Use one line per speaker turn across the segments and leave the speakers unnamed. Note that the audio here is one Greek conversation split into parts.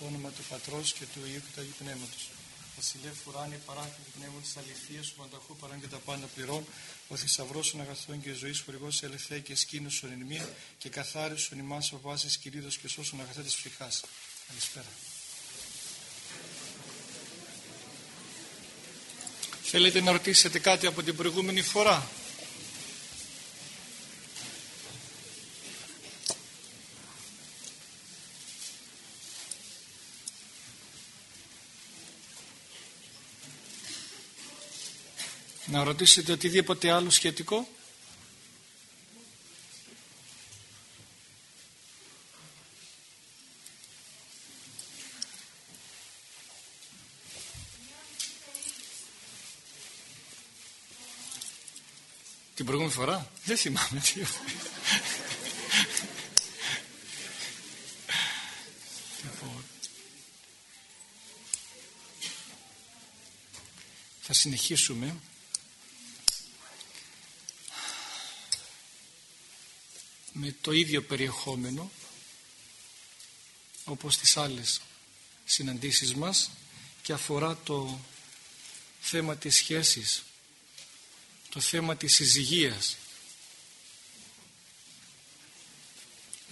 Στο όνομα του Πατρός και του Υιού και του Αγίου Πνεύματος. Βασιλεύ Φουράνη, παράκλητη πνεύμα της αληθείας, του πανταχού παράν και τα πάντα πληρών, ο θησαυρός των αγαθών και ζωής χορηγός ελευθέ και σκήνωσον εν μία και καθάρισον ημάς από βάσης κυρίδο και σώσον αγαθές της ψυχάς. Καλησπέρα. Θέλετε να ρωτήσετε κάτι από την προηγούμενη φορά; Ρωτήσετε οτιδήποτε άλλο σχετικό; Την προηγούμενη φορά; Δεν θυμάμαι τι Θα συνεχίσουμε με το ίδιο περιεχόμενο όπως τις άλλες συναντήσεις μας και αφορά το θέμα της σχέσης, το θέμα της συζυγίας.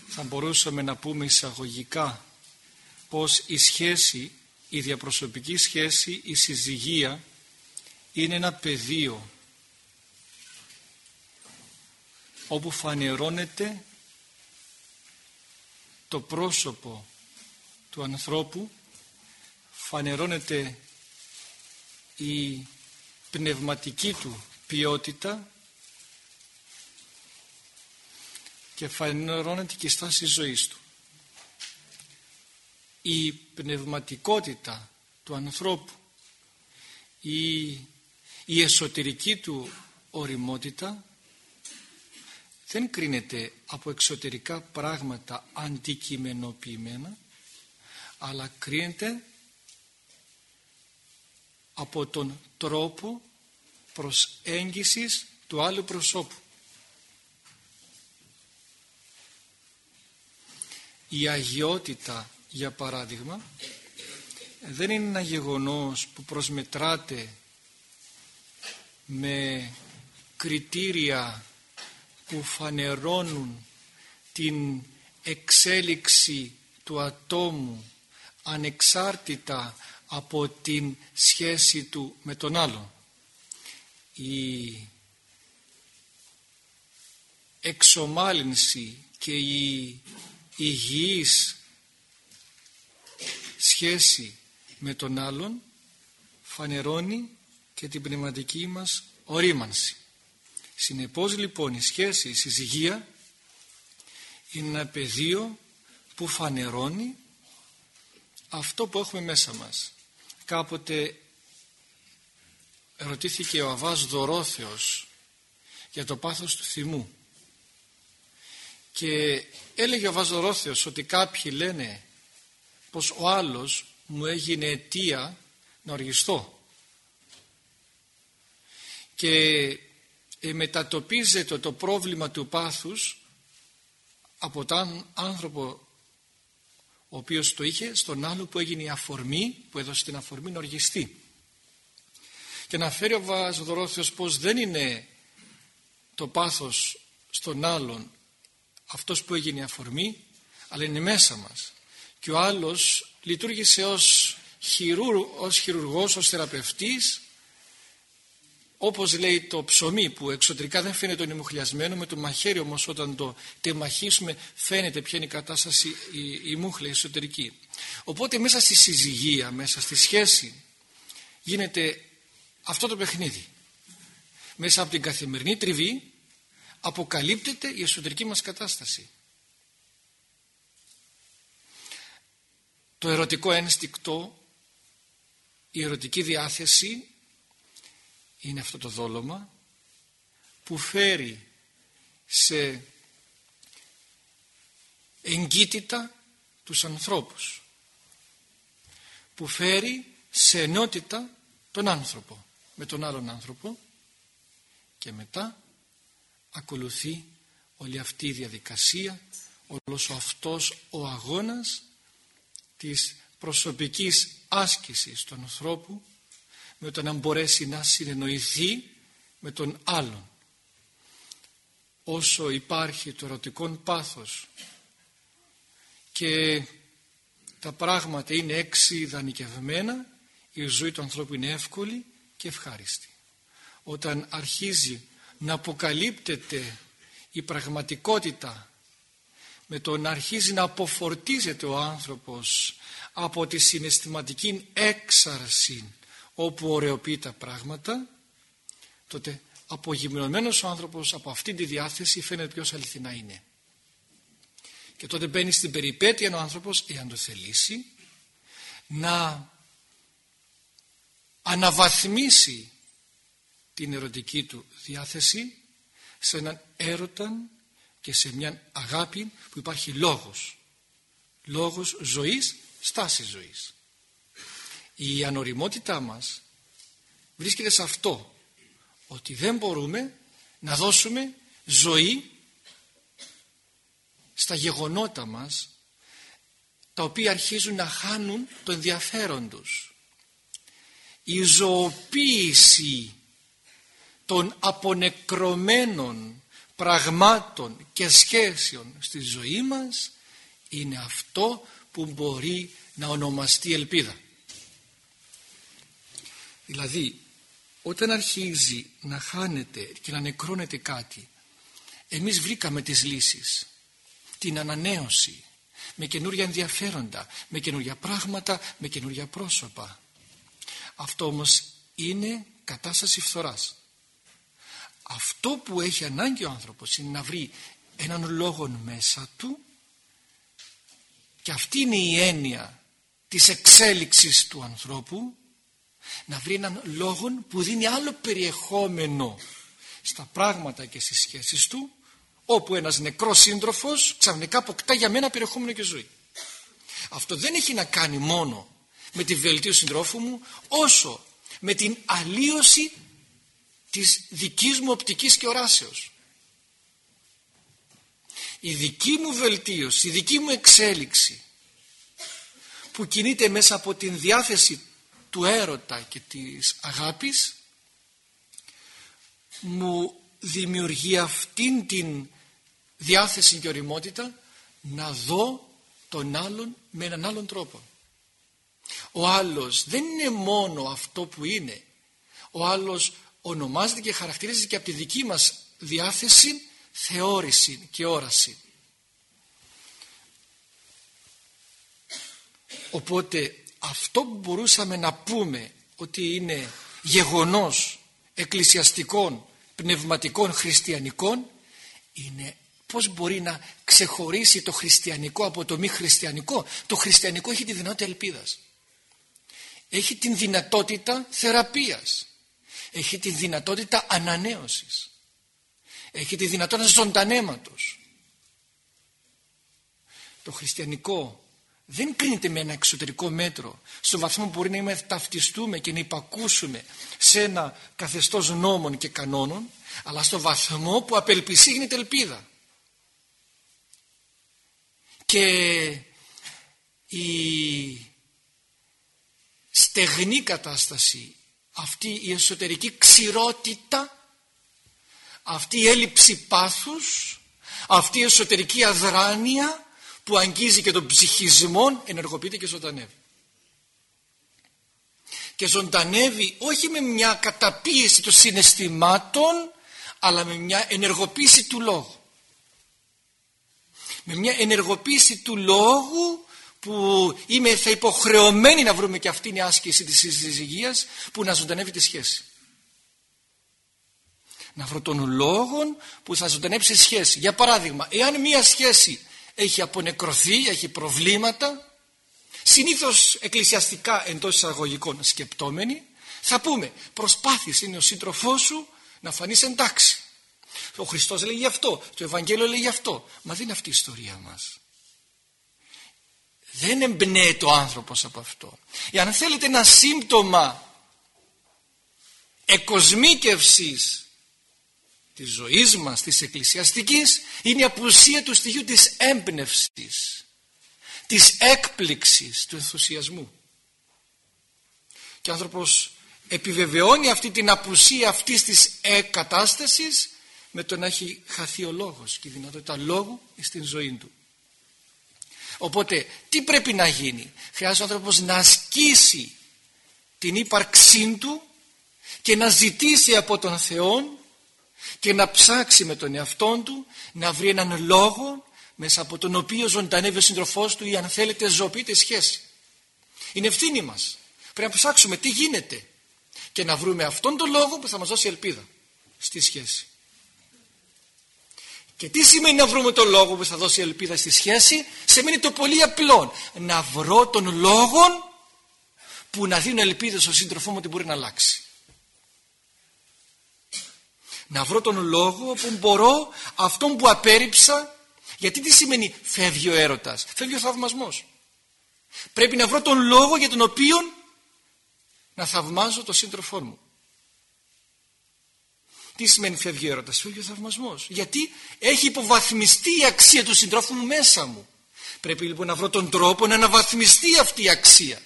Θα μπορούσαμε να πούμε εισαγωγικά πως η σχέση, η διαπροσωπική σχέση, η συζυγία είναι ένα πεδίο όπου φανερώνεται το πρόσωπο του ανθρώπου φανερώνεται η πνευματική του ποιότητα και φανερώνεται και η στάση ζωής του. Η πνευματικότητα του ανθρώπου, η, η εσωτερική του οριμότητα δεν κρίνεται από εξωτερικά πράγματα αντικειμενοποιημένα αλλά κρίνεται από τον τρόπο προσέγγισης του άλλου προσώπου. Η αγιότητα για παράδειγμα δεν είναι ένα γεγονός που προσμετράται με κριτήρια που φανερώνουν την εξέλιξη του ατόμου ανεξάρτητα από την σχέση του με τον άλλον. Η εξομάλυνση και η υγιής σχέση με τον άλλον φανερώνει και την πνευματική μας ορίμανση. Συνεπώς λοιπόν η σχέση, η συζυγία είναι ένα πεδίο που φανερώνει αυτό που έχουμε μέσα μας. Κάποτε ρωτήθηκε ο Αβάς Δωρόθεος για το πάθος του θυμού και έλεγε ο Αβάς Δωρόθεος ότι κάποιοι λένε πως ο άλλος μου έγινε αιτία να οργιστώ και ε, μετατοπίζεται το πρόβλημα του πάθους από τον άνθρωπο ο οποίος το είχε στον άλλο που έγινε η αφορμή που έδωσε την αφορμή να οργιστεί. Και να φέρει ο Βαζοδωρόθεος πως δεν είναι το πάθος στον άλλον αυτός που έγινε η αφορμή αλλά είναι μέσα μας. Και ο άλλος λειτουργήσε ως, χειρούργ, ως χειρουργός, ως θεραπευτής όπως λέει το ψωμί που εξωτερικά δεν φαίνεται νημουχλιασμένο με το μαχαίρι όμως όταν το τεμαχίσουμε φαίνεται ποια είναι η κατάσταση η, η μούχλα η εσωτερική. Οπότε μέσα στη συζυγία μέσα στη σχέση γίνεται αυτό το παιχνίδι. Μέσα από την καθημερινή τριβή αποκαλύπτεται η εσωτερική μας κατάσταση. Το ερωτικό ένστικτο η ερωτική διάθεση είναι αυτό το δόλωμα που φέρει σε εγκύτητα τους ανθρώπους που φέρει σε ενότητα τον άνθρωπο με τον άλλον άνθρωπο και μετά ακολουθεί όλη αυτή η διαδικασία όλος ο αυτός ο αγώνας της προσωπικής άσκησης του ανθρώπου με το να μπορέσει να συνεννοηθεί με τον άλλον. Όσο υπάρχει το ερωτικό πάθος και τα πράγματα είναι έξι δανεικευμένα, η ζωή του ανθρώπου είναι εύκολη και ευχάριστη. Όταν αρχίζει να αποκαλύπτεται η πραγματικότητα με το να αρχίζει να αποφορτίζεται ο άνθρωπος από τη συναισθηματική έξαρση όπου ωρεοποιεί τα πράγματα τότε απογυμνωμένος ο άνθρωπος από αυτή τη διάθεση φαίνεται ποιος αληθινά είναι. Και τότε μπαίνει στην περιπέτεια ο άνθρωπος, εάν το θελήσει, να αναβαθμίσει την ερωτική του διάθεση σε έναν έρωτα και σε μια αγάπη που υπάρχει λόγος. Λόγος ζωής, στάσης ζωής. Η ανοριμότητά μας βρίσκεται σε αυτό ότι δεν μπορούμε να δώσουμε ζωή στα γεγονότα μας τα οποία αρχίζουν να χάνουν το ενδιαφέρον τους. Η ζωοποίηση των απονεκρωμένων πραγμάτων και σχέσεων στη ζωή μας είναι αυτό που μπορεί να ονομαστεί ελπίδα. Δηλαδή όταν αρχίζει να χάνεται και να νεκρώνεται κάτι εμείς βρήκαμε τις λύσεις. Την ανανέωση. Με καινούρια ενδιαφέροντα με καινούρια πράγματα με καινούρια πρόσωπα. Αυτό όμως είναι κατάσταση φθοράς. Αυτό που έχει ανάγκη ο άνθρωπος είναι να βρει έναν λόγο μέσα του και αυτή είναι η έννοια της εξέλιξης του ανθρώπου να βρει έναν λόγο που δίνει άλλο περιεχόμενο στα πράγματα και στις σχέσεις του όπου ένας νεκρός σύντροφος ξαφνικά αποκτά για μένα περιεχόμενο και ζωή. Αυτό δεν έχει να κάνει μόνο με τη βελτίωση συντρόφου μου όσο με την αλλίωση της δικής μου οπτικής και οράσεως. Η δική μου βελτίωση, η δική μου εξέλιξη που κινείται μέσα από την διάθεση του έρωτα και της αγάπης μου δημιουργεί αυτήν την διάθεση και οριμότητα να δω τον άλλον με έναν άλλον τρόπο. Ο άλλος δεν είναι μόνο αυτό που είναι. Ο άλλος ονομάζεται και χαρακτηρίζεται και από τη δική μας διάθεση, θεώρηση και όραση. Οπότε αυτό που μπορούσαμε να πούμε ότι είναι γεγονός εκκλησιαστικών, πνευματικών, χριστιανικών είναι πώς μπορεί να ξεχωρίσει το χριστιανικό από το μη χριστιανικό. Το χριστιανικό έχει τη δυνατότητα ελπίδας. Έχει την δυνατότητα θεραπείας. Έχει τη δυνατότητα ανανέωσης. Έχει τη δυνατότητα ζωντανέματος. Το χριστιανικό δεν κρίνεται με ένα εξωτερικό μέτρο. Στο βαθμό που μπορεί να ταυτιστούμε και να υπακούσουμε σε ένα καθεστώς νόμων και κανόνων αλλά στο βαθμό που απελπισή γίνεται ελπίδα. Και η στεγνή κατάσταση αυτή η εσωτερική ξηρότητα αυτή η έλλειψη πάθους αυτή η εσωτερική αδράνεια που αγγίζει και τον ψυχισμό ενεργοποιείται και ζωντανεύει. Και ζωντανεύει όχι με μια καταπίεση των συναισθημάτων αλλά με μια ενεργοποίηση του λόγου. Με μια ενεργοποίηση του λόγου που είμαι θα υποχρεωμένοι να βρούμε και αυτήν η άσκηση της συζυγίας που να ζωντανεύει τη σχέση. Να βρω τον λόγο που θα ζωντανέψει σχέση. Για παράδειγμα, εάν μια σχέση έχει απονεκρωθεί, έχει προβλήματα. Συνήθως εκκλησιαστικά εντός εισαγωγικών σκεπτόμενοι θα πούμε προσπάθησε είναι ο σύντροφός σου να φανείς εντάξει. Ο Χριστός λέει γι' αυτό το Ευαγγέλιο λέει γι' αυτό. Μα δεν είναι αυτή η ιστορία μας. Δεν εμπνέεται ο άνθρωπος από αυτό. Εάν θέλετε ένα σύμπτωμα εκοσμίκευσης της ζωής μας, της εκκλησιαστικής είναι η απουσία του στοιχείου της έμπνευσης της έκπληξης, του ενθουσιασμού. Και ο άνθρωπος επιβεβαιώνει αυτή την απουσία αυτής της κατάστασης με το να έχει χαθεί ο λόγος και η δυνατότητα λόγου στην ζωή του. Οπότε τι πρέπει να γίνει; Χρειάζεται ο άνθρωπος να ασκήσει την ύπαρξή του και να ζητήσει από τον Θεό και να ψάξει με τον εαυτό του να βρει έναν λόγο μέσα από τον οποίο ζωντανεύει ο σύντροφός του ή αν θέλετε ζωοποιείται σχέση. Είναι ευθύνη μας. Πρέπει να ψάξουμε τι γίνεται και να βρούμε αυτόν τον λόγο που θα μας δώσει ελπίδα στη σχέση. Και τι σημαίνει να βρούμε τον λόγο που θα δώσει ελπίδα στη σχέση; Σημαίνει το πολύ απλό. Να βρω τον λόγο που να δίνω ελπίδα στον σύντροφό μου ότι μπορεί να αλλάξει. Να βρω τον λόγο που μπορώ αυτόν που απέρριψα γιατί τι σημαίνει φεύγει ο έρωτας. Φεύγει ο θαυμασμός. Πρέπει να βρω τον λόγο για τον οποίο να θαυμάζω τον σύντροφό μου. Τι σημαίνει φεύγει ο έρωτας, φεύγει ο θαυμασμός. Γιατί έχει υποβαθμιστεί η αξία του συντρόφου μου μέσα μου. Πρέπει λοιπόν να βρω τον τρόπο να αναβαθμιστεί αυτή η αξία.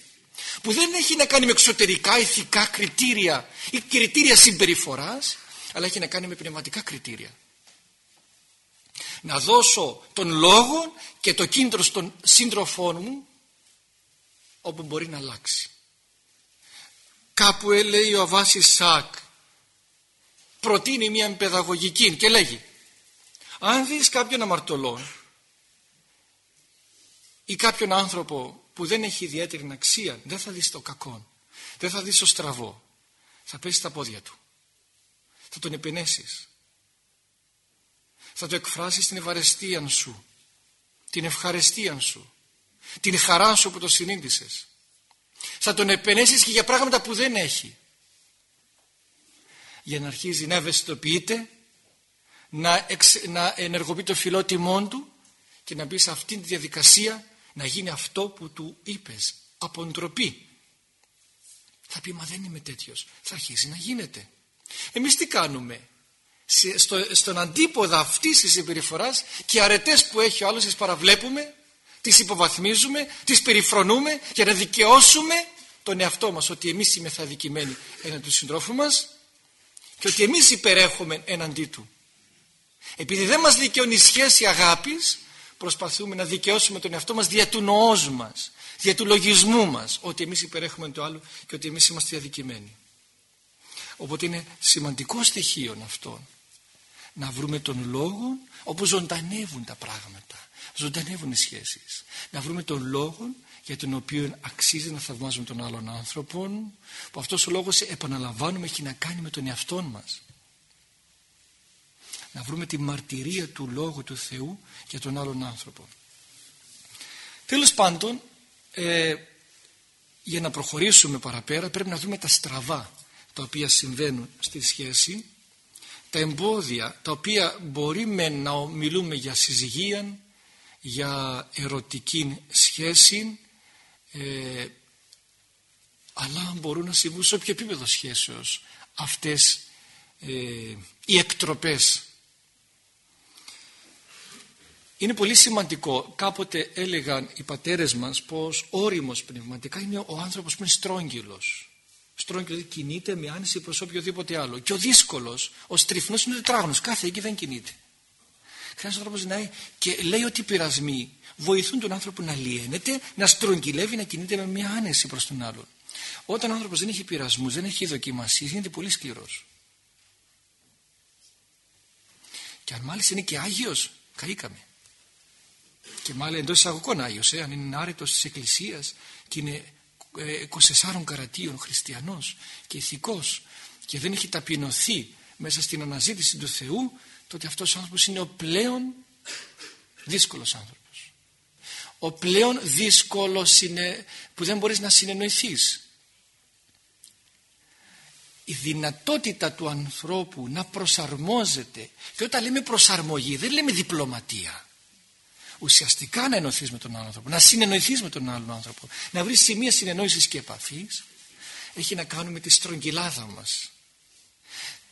Που δεν έχει να κάνει με εξωτερικά ηθικά κριτήρια ή κριτήρια συμπεριφοράς, αλλά έχει να κάνει με πνευματικά κριτήρια. Να δώσω τον λόγο και το κίνητρο στον σύντροφό μου όπου μπορεί να αλλάξει. Κάπου λέει ο Αβάσης Σάκ προτείνει μια παιδαγωγική και λέγει αν δεις κάποιον αμαρτωλό ή κάποιον άνθρωπο που δεν έχει ιδιαίτερη αξία δεν θα δεις το κακό δεν θα δεις το στραβό θα πέσει στα πόδια του θα τον επενέσεις. Θα το εκφράσεις την ευαρεστία σου την ευχαριστία σου την χαρά σου που το συνείδησες. Θα τον επενέσεις και για πράγματα που δεν έχει. Για να αρχίζει να ευαισθητοποιείται να, να ενεργοποιεί το φιλότιμό του και να μπει σε αυτήν τη διαδικασία να γίνει αυτό που του είπες. Από ντροπή θα πει μα δεν είμαι τέτοιος θα αρχίσει να γίνεται εμείς τι κάνουμε; Στο, στον αντίποδα αυτής της συμπεριφοράς και αρετές που έχει ο άλλος τις παραβλέπουμε τις υποβαθμίζουμε, τις περιφρονούμε για να δικαιώσουμε τον εαυτό μας ότι εμείς είμαστε αδικημένοι έναν του συντρόφου μας και ότι εμείς υπερέχουμε έναντί του. Επειδή δεν μας δικαιώνει η σχέση αγάπης προσπαθούμε να δικαιώσουμε τον εαυτό μας δια του νοός μας, δια του λογισμού μας ότι εμείς υπερέχουμε το άλλο και ότι εμείς είμαστε αδικημένοι. Οπότε είναι σημαντικό στοιχείο αυτό. Να βρούμε τον λόγο όπου ζωντανεύουν τα πράγματα, ζωντανεύουν οι σχέσεις. Να βρούμε τον λόγο για τον οποίο αξίζει να θαυμάζουμε τον άλλον άνθρωπο που αυτός ο λόγος επαναλαμβάνουμε έχει να κάνει με τον εαυτό μας. Να βρούμε τη μαρτυρία του Λόγου του Θεού για τον άλλον άνθρωπο. Τέλος πάντων ε, για να προχωρήσουμε παραπέρα πρέπει να δούμε τα στραβά τα οποία συμβαίνουν στη σχέση τα εμπόδια τα οποία μπορεί με να μιλούμε για συζυγία για ερωτική σχέση ε, αλλά μπορούν να συμβούν σε όποιο επίπεδο σχέσεως αυτές ε, οι εκτροπές. Είναι πολύ σημαντικό. Κάποτε έλεγαν οι πατέρες μας πως όριμος πνευματικά είναι ο άνθρωπος που είναι στρόγγυλος στρόγγυλος κινείται με άνεση προς οποιοδήποτε άλλο και ο δύσκολος, ο στριφνός είναι τετράγωνος κάθε εκεί δεν κινείται χρειάζεται ο άνθρωπος να και λέει ότι οι πειρασμοί βοηθούν τον άνθρωπο να λιένεται, να στρογγυλεύει, να κινείται με μια άνεση προς τον άλλον. Όταν ο άνθρωπος δεν έχει πειρασμούς, δεν έχει δοκιμασίες, γίνεται πολύ σκληρός. Και αν μάλιστα είναι και Άγιος, καήκαμε. Και μάλιστα εντός εισαγωγικών Άγιος, ε, αν είναι άρετος της Εκκλησίας και είναι 24 ε, καρατίων χριστιανός και ηθικός και δεν έχει ταπεινωθεί μέσα στην αναζήτηση του Θεού, τότε αυτός ο άνθρωπος είναι ο πλέον δύσκολος άνθρωπος ο πλέον δύσκολος είναι που δεν μπορείς να συνεννοηθείς. Η δυνατότητα του ανθρώπου να προσαρμόζεται και όταν λέμε προσαρμογή δεν λέμε διπλωματία. Ουσιαστικά να ενωθείς με τον άνθρωπο, να συνεννοηθείς με τον άλλον άνθρωπο, να βρεις σημεία συνεννόησης και επαφής έχει να κάνει με τη στρογγυλάδα μας.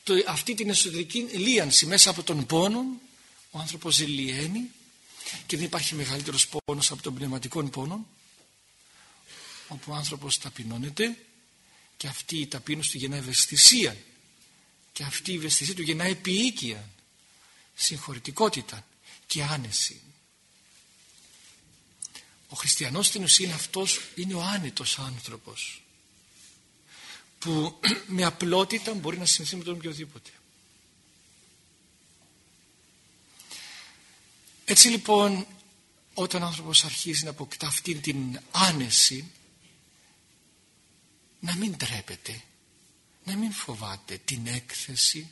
Το, αυτή την εσωτερική λίανση μέσα από τον πόνο ο άνθρωπος λιένει και δεν υπάρχει μεγαλύτερος πόνος από τον πνευματικό πόνο όπου ο άνθρωπος ταπεινώνεται και αυτή η ταπείνωση του γεννά ευαισθησία και αυτή η ευαισθησία του γεννά επίοικια συγχωρητικότητα και άνεση ο χριστιανός στην ουσία είναι αυτός είναι ο άνετος άνθρωπος που με απλότητα μπορεί να συνθεί με τον οποιοδήποτε. Έτσι λοιπόν όταν ο άνθρωπος αρχίζει να αποκτά αυτή την άνεση να μην τρέπεται να μην φοβάται την έκθεση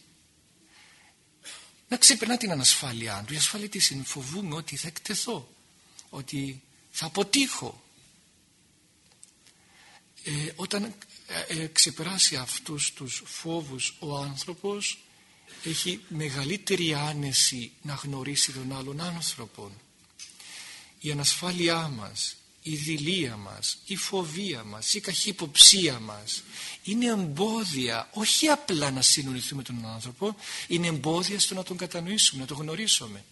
να ξεπερνά την ανασφάλειά του. Η ασφάλεια τι είναι φοβούμαι ότι θα εκτεθώ ότι θα αποτύχω. Ε, όταν ε, ε, ξεπεράσει αυτούς τους φόβους ο άνθρωπος έχει μεγαλύτερη άνεση να γνωρίσει τον άλλον άνθρωπο η ανασφάλειά μας η δηλία μας, η φοβία μας, η καχυποψία μας είναι εμπόδια όχι απλά να συνοηθούμε τον άνθρωπο είναι εμπόδια στο να τον κατανοήσουμε, να τον γνωρίσουμε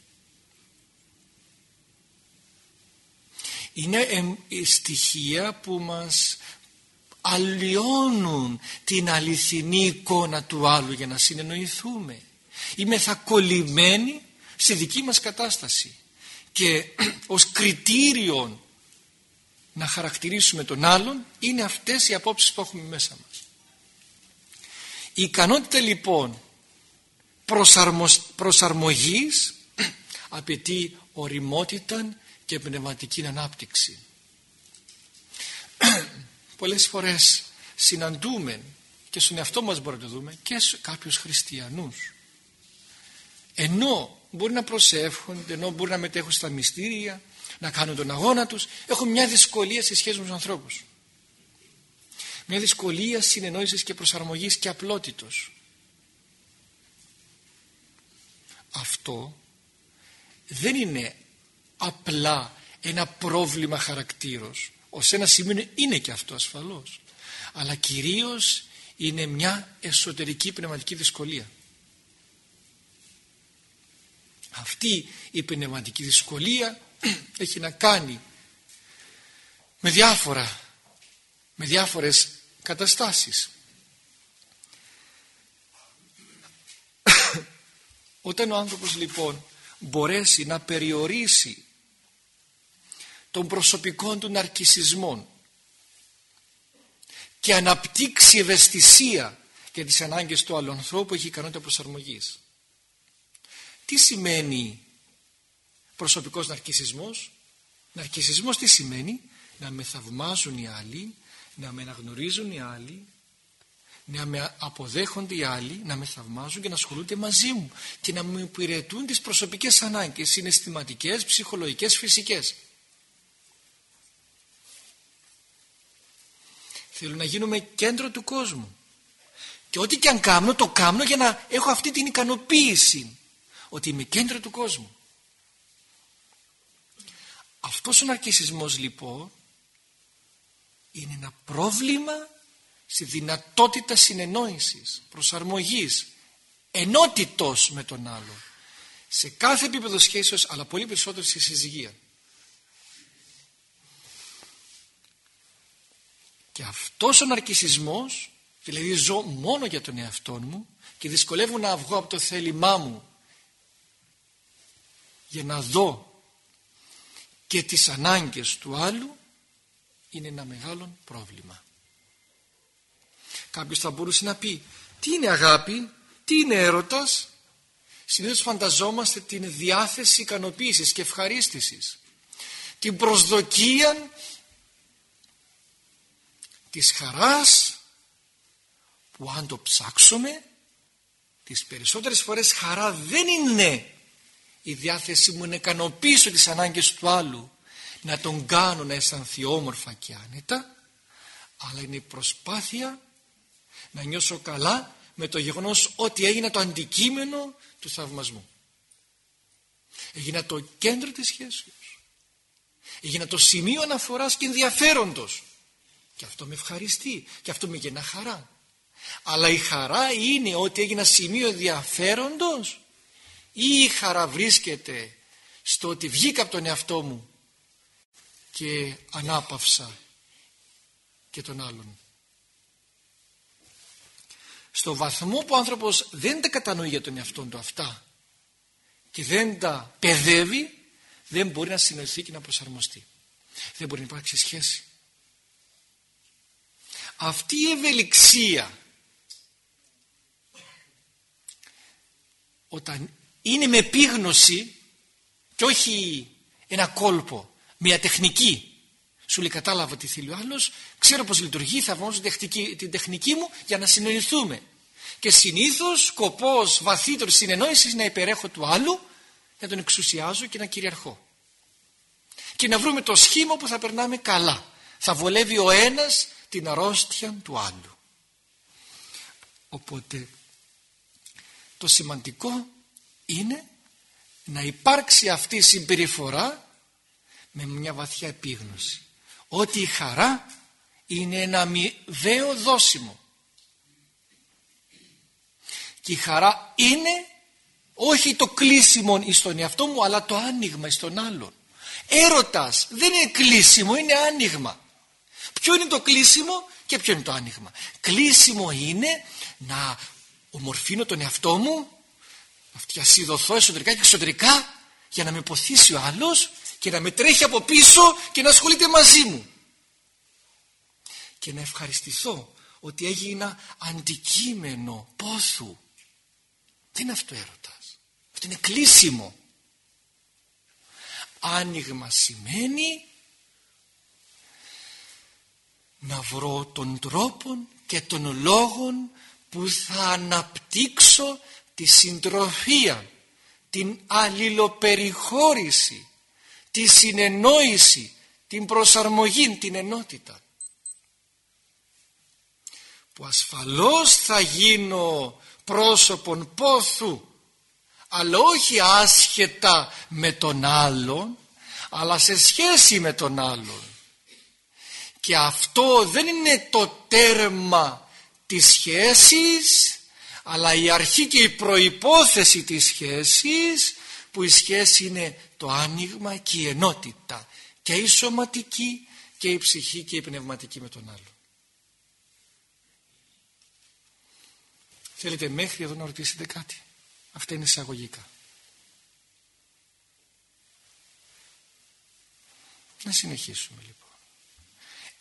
είναι στοιχεία που μας αλλοιώνουν την αληθινή εικόνα του άλλου για να συνεννοηθούμε είμαι θα κολλημένοι σε δική μας κατάσταση και ως κριτήριο να χαρακτηρίσουμε τον άλλον είναι αυτές οι απόψεις που έχουμε μέσα μας. Η ικανότητα λοιπόν προσαρμογής απαιτεί οριμότητα και πνευματική ανάπτυξη. Πολλές φορές συναντούμε και στον εαυτό μας μπορούμε να το δούμε και σε κάποιους χριστιανούς. Ενώ μπορεί να προσεύχονται, ενώ μπορεί να μετέχουν στα μυστήρια να κάνουν τον αγώνα τους έχουν μια δυσκολία σε σχέση με τους ανθρώπους. Μια δυσκολία συνεννόησης και προσαρμογής και απλότητος. Αυτό δεν είναι απλά ένα πρόβλημα χαρακτήρος. Ως ένα σημείο είναι και αυτό ασφαλώς. Αλλά κυρίως είναι μια εσωτερική πνευματική δυσκολία. Αυτή η πνευματική δυσκολία έχει να κάνει με διάφορα με διάφορες καταστάσεις. Όταν ο άνθρωπος λοιπόν μπορέσει να περιορίσει τον προσωπικό του ναρκισισμό και αναπτύξει ευαισθησία για τις ανάγκες του άλλου ανθρώπου έχει ικανότητα προσαρμογής. Τι σημαίνει προσωπικός ναρκισισμός; Ναρκισισμός τι σημαίνει; Να με θαυμάζουν οι άλλοι, να με αναγνωρίζουν οι άλλοι, να με αποδέχονται οι άλλοι, να με θαυμάζουν και να ασχολούνται μαζί μου και να μου υπηρετούν τις προσωπικές ανάγκες, συναισθηματικές, ψυχολογικές, φυσικές. Θέλω να γίνουμε κέντρο του κόσμου. Και ό,τι και αν κάνω, το κάνω για να έχω αυτή την ικανοποίηση. Ότι είμαι κέντρο του κόσμου. Αυτός ο ναρκισισμός λοιπόν είναι ένα πρόβλημα στη δυνατότητα συνεννόησης, προσαρμογής, ενότητος με τον άλλο. Σε κάθε επίπεδο σχέσεως αλλά πολύ περισσότερο στη συζυγία. Και αυτός ο ναρκισισμός, δηλαδή ζω μόνο για τον εαυτό μου και δυσκολεύω να βγω από το θέλημά μου για να δω και τις ανάγκες του άλλου είναι ένα μεγάλο πρόβλημα. Κάποιος θα μπορούσε να πει τι είναι αγάπη, τι είναι έρωτας; Συνήθως φανταζόμαστε την διάθεση ικανοποίησης και ευχαρίστησης. Την προσδοκία της χαράς που αν το ψάξουμε τις περισσότερες φορές χαρά δεν είναι η διάθεσή μου να ικανοποιήσω τις ανάγκες του άλλου να τον κάνω να αισθανθεί όμορφα και άνετα αλλά είναι η προσπάθεια να νιώσω καλά με το γεγονός ότι έγινα το αντικείμενο του θαυμασμού. Έγινα το κέντρο της σχέσεως έγινα το σημείο αναφοράς και ενδιαφέροντος και αυτό με ευχαριστεί και αυτό με γεννά χαρά αλλά η χαρά είναι ότι έγινα σημείο ενδιαφέροντος ή η χαρά βρίσκεται στο ότι βγήκα από τον εαυτό μου και ανάπαυσα και τον άλλον. Στο βαθμό που ο άνθρωπος δεν τα κατανοεί για τον εαυτό του αυτά και δεν τα παιδεύει δεν μπορεί να συνοηθεί και να προσαρμοστεί. Δεν μπορεί να υπάρξει σχέση. Αυτή η ευελιξία όταν είναι με επίγνωση και όχι ένα κόλπο, μια τεχνική. Σου λέει κατάλαβα τι θέλει ο άλλος, ξέρω πως λειτουργεί, θα βγάλω την τεχνική μου για να συνοηθούμε. Και συνήθως σκοπός βαθύτερος συνεννόησης να υπερέχω του άλλου, να τον εξουσιάζω και να κυριαρχώ. Και να βρούμε το σχήμα που θα περνάμε καλά. Θα βολεύει ο ένας την αρρώστια του άλλου. Οπότε το σημαντικό είναι να υπάρξει αυτή η συμπεριφορά με μια βαθιά επίγνωση. Ότι η χαρά είναι ένα αμοιβαίο δόσιμο. Και η χαρά είναι όχι το κλείσιμο εις τον εαυτό μου αλλά το άνοιγμα εις τον άλλον. Έρωτας δεν είναι κλείσιμο είναι άνοιγμα ποιο είναι το κλείσιμο και ποιο είναι το άνοιγμα. Κλείσιμο είναι να ομορφύνω τον εαυτό μου να φτιασιδωθώ εσωτερικά και εξωτερικά για να με ποθήσει ο άλλος και να με τρέχει από πίσω και να ασχολείται μαζί μου. Και να ευχαριστηθώ ότι έγινα αντικείμενο πόθου. Δεν είναι αυτό έρωτας. Αυτό είναι κλείσιμο. Άνοιγμα σημαίνει να βρω τον τρόπο και τον λόγο που θα αναπτύξω τη συντροφία, την αλληλοπεριχώρηση, τη συνεννόηση, την προσαρμογή, την ενότητα. Που ασφαλώς θα γίνω πρόσωπον πόθου, αλλά όχι άσχετα με τον άλλον, αλλά σε σχέση με τον άλλον. Και αυτό δεν είναι το τέρμα της σχέσης αλλά η αρχή και η προϋπόθεση της σχέσης που η σχέση είναι το άνοιγμα και η ενότητα και η σωματική και η ψυχή και η πνευματική με τον άλλο. Θέλετε μέχρι εδώ να ρωτήσετε κάτι; Αυτά είναι εισαγωγικά. Να συνεχίσουμε λοιπόν.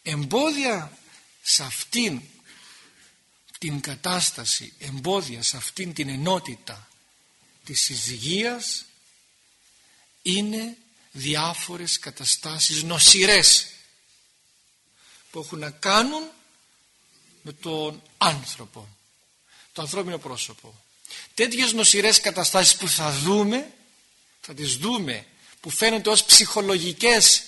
Εμπόδια σε αυτήν την κατάσταση εμπόδια σε αυτήν την ενότητα της συζυγίας είναι διάφορες καταστάσεις νοσηρές που έχουν να κάνουν με τον άνθρωπο το ανθρώπινο πρόσωπο. Τέτοιες νοσηρές καταστάσεις που θα δούμε θα τις δούμε που φαίνονται ως ψυχολογικές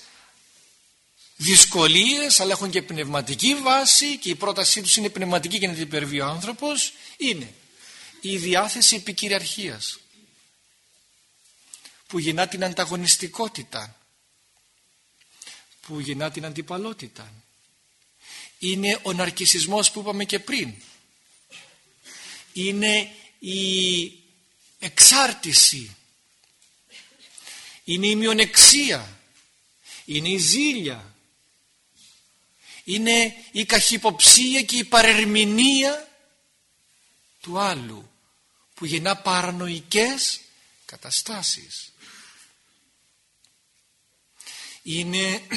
δυσκολίες αλλά έχουν και πνευματική βάση και η πρότασή τους είναι πνευματική για να την υπερβεί ο άνθρωπος είναι η διάθεση επικυριαρχίας που γεννά την ανταγωνιστικότητα που γεννά την αντιπαλότητα. Είναι ο ναρκισισμός που είπαμε και πριν. Είναι η εξάρτηση. Είναι η μειονεξία. Είναι η ζήλια είναι η καχυποψία και η παρερμηνία του άλλου που γεννά παρανοϊκές καταστάσεις. Είναι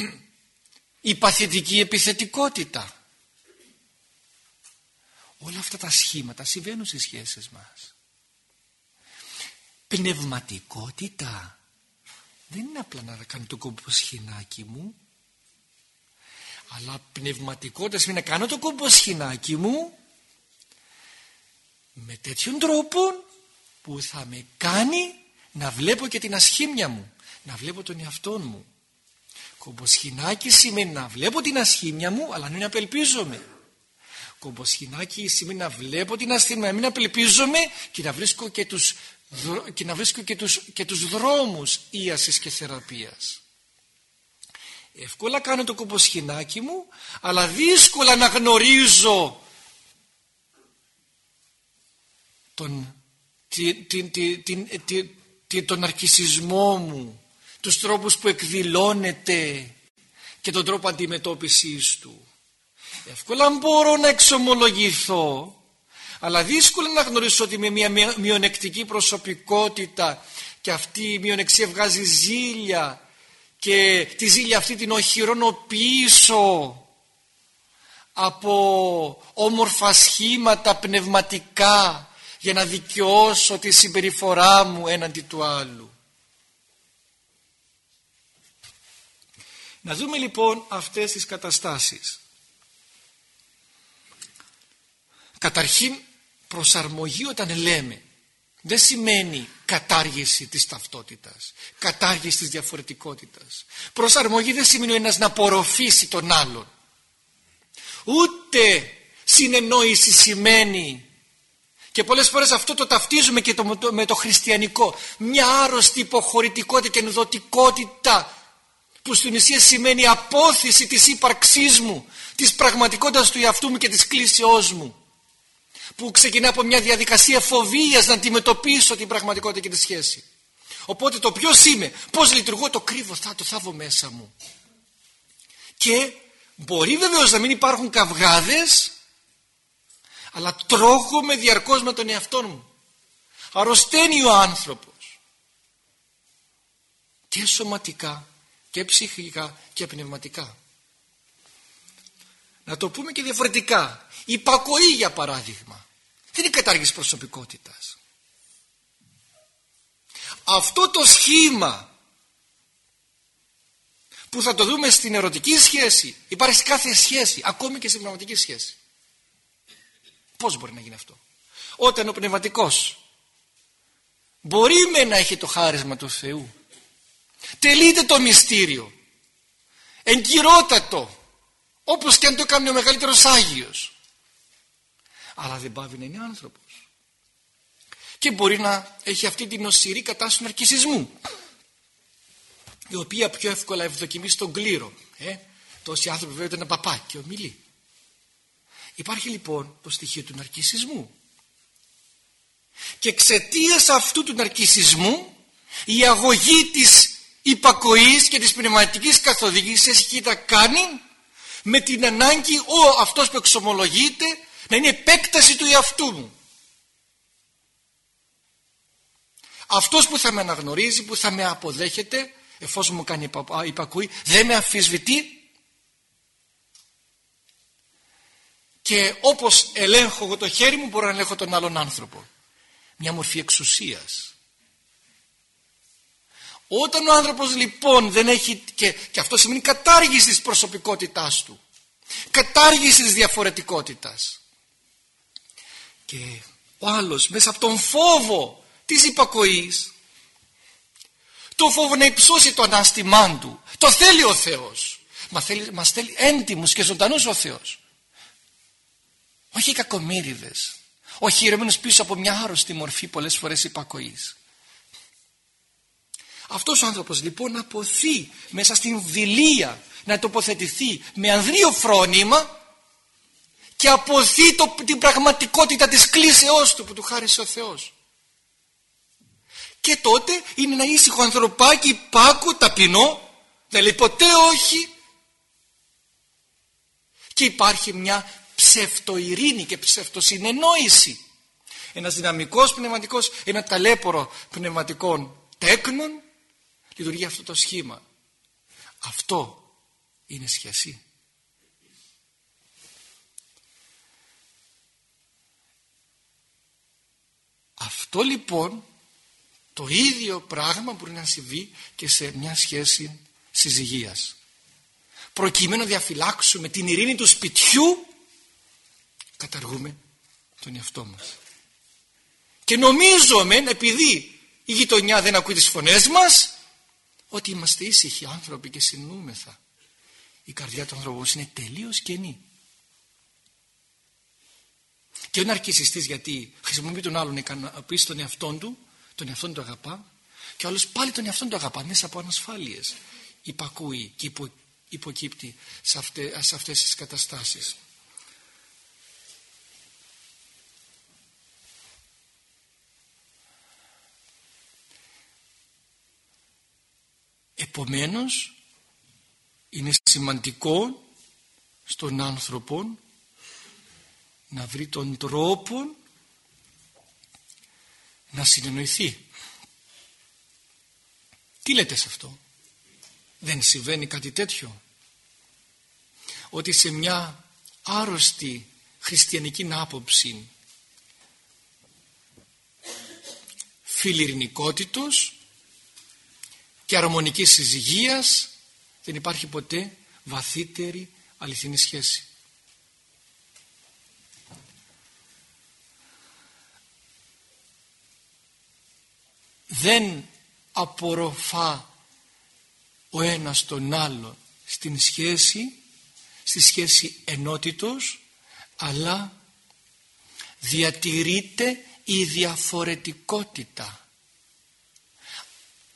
η παθητική επιθετικότητα. Όλα αυτά τα σχήματα συμβαίνουν στις σχέσεις μας. Πνευματικότητα δεν είναι απλά να κάνει το κομποσχοινάκι μου αλλά πνευματικότητας σημαίνει να κάνω το κομποσχοινάκι μου. Με τέτοιον τρόπο που θα με κάνει να βλέπω και την ασχήμια μου να βλέπω τον εαυτό μου. Κομποσχοινάκι σημαίνει να βλέπω την ασχήμια μου αλλά να μην απελπίζομαι. Κομποσχοινάκι σημαίνει να βλέπω την ασχήμια να μην απελπίζομαι και να βρίσκω και τους, και να βρίσκω και τους, και τους δρόμους ίασης και θεραπείας Εύκολα κάνω το κομποσχοινάκι μου αλλά δύσκολα να γνωρίζω τον, την, την, την, τον αρκισισμό μου τους τρόπους που εκδηλώνεται και τον τρόπο αντιμετώπισης του. Εύκολα μπορώ να εξομολογηθώ αλλά δύσκολα να γνωρίσω ότι με μια μειονεκτική προσωπικότητα και αυτή η μειονεξία βγάζει ζήλια και τη ζήλια αυτή την οχυρώνω πίσω από όμορφα σχήματα πνευματικά για να δικαιώσω τη συμπεριφορά μου έναντι του άλλου. Να δούμε λοιπόν αυτές τις καταστάσεις. Καταρχήν προσαρμογή όταν λέμε δεν σημαίνει κατάργηση της ταυτότητας, κατάργηση της διαφορετικότητας. Προσαρμογή δεν σημαίνει ο ένας να απορροφήσει τον άλλον. Ούτε συνεννόηση σημαίνει και πολλές φορές αυτό το ταυτίζουμε και το, με το χριστιανικό. Μια άρρωστη υποχωρητικότητα και ενδοτικότητα που στην ουσία σημαίνει απόθεση της ύπαρξής μου, της πραγματικότητας του εαυτού μου και της κλήσεώς μου που ξεκινά από μια διαδικασία φοβίας να αντιμετωπίσω την πραγματικότητα και τη σχέση. Οπότε το ποιος είμαι, πώς λειτουργώ, το κρύβω, θα το θάβω μέσα μου. Και μπορεί βεβαίως να μην υπάρχουν καυγάδες, αλλά τρώγομαι διαρκώς με τον εαυτό μου. Αρρωσταίνει ο άνθρωπος. Και σωματικά και ψυχικά και πνευματικά. Να το πούμε και διαφορετικά. Υπακοή για παράδειγμα. Δεν είναι κατάργηση προσωπικότητας. Αυτό το σχήμα που θα το δούμε στην ερωτική σχέση υπάρχει σε κάθε σχέση, ακόμη και στην πνευματική σχέση. Πώς μπορεί να γίνει αυτό; Όταν ο πνευματικός μπορεί με να έχει το χάρισμα του Θεού τελείται το μυστήριο εγκυρότατο όπως και αν το έκανε ο μεγαλύτερος Άγιος αλλά δεν πάβει να είναι άνθρωπος. Και μπορεί να έχει αυτή την οσυρή κατάσταση ναρκισισμού η οποία πιο εύκολα ευδοκιμεί στον κλήρο ε; τόσοι άνθρωποι βέβαια ένα παπά και ομιλεί υπάρχει λοιπόν το στοιχείο του ναρκισισμού. Και εξαιτίας αυτού του ναρκισισμού η αγωγή της υπακοής και της πνευματικής καθοδήγησης έχει να κάνει με την ανάγκη ο αυτός που εξομολογείται να είναι επέκταση του εαυτού μου. Αυτός που θα με αναγνωρίζει, που θα με αποδέχεται εφόσον μου κάνει υπακοή δεν με αμφισβητεί και όπως ελέγχω εγώ το χέρι μου μπορώ να ελέγχω τον άλλον άνθρωπο. Μια μορφή εξουσίας. Όταν ο άνθρωπος λοιπόν δεν έχει και, και αυτό σημαίνει κατάργηση της προσωπικότητάς του. Κατάργηση της διαφορετικότητας. Και ο άλλος μέσα από τον φόβο της υπακοής το φόβο να υψώσει το ανάστημά του. Το θέλει ο Θεός. Μα θέλει, μας θέλει έντιμους και ζωντανούς ο Θεός. Όχι κακομύριδες. Όχι ηρεμένους πίσω από μια άρρωστη μορφή πολλές φορές υπακοής. Αυτός ο άνθρωπος λοιπόν αποθεί μέσα στην δηλία να τοποθετηθεί με ανδρείο φρόνημα και αποθεί το, την πραγματικότητα της κλίσεώς του που του χάρισε ο Θεός. Και τότε είναι ένα ήσυχο ανθρωπάκι πάκου ταπεινό δεν λέει ποτέ όχι και υπάρχει μια ψευτοειρήνη και ψευτοσυνεννόηση. Ένας δυναμικός πνευματικός ένα ταλέπορο πνευματικών τέκνων λειτουργεί αυτό το σχήμα. Αυτό είναι σχέση Αυτό λοιπόν το ίδιο πράγμα μπορεί να συμβεί και σε μια σχέση συζυγίας. Προκειμένου να διαφυλάξουμε την ειρήνη του σπιτιού καταργούμε τον εαυτό μας. Και νομίζουμε επειδή η γειτονιά δεν ακούει τις φωνές μας ότι είμαστε ήσυχοι άνθρωποι και συνούμεθα. Η καρδιά του ανθρώπου είναι τελείως κενή. Και ο ναρκισιστής γιατί χρησιμοποιεί τον άλλον να ικανοποιήσει τον εαυτό του, τον εαυτό του αγαπά και ο άλλος πάλι τον εαυτό του αγαπά μέσα από ανασφάλειες. Υπακούει και υπο, υποκύπτει σε, αυτές, σε αυτές τις καταστάσεις. Επομένως είναι σημαντικό στον άνθρωπο να βρει τον τρόπο να συνεννοηθεί. Τι λέτε σε αυτό; Δεν συμβαίνει κάτι τέτοιο; Ότι σε μια άρρωστη χριστιανική άποψη φιλιρινικότητος και αρμονικής συζυγίας δεν υπάρχει ποτέ βαθύτερη αληθινή σχέση. Δεν απορροφά ο ένας τον άλλο στην σχέση, στη σχέση ενότητος, αλλά διατηρείται η διαφορετικότητα.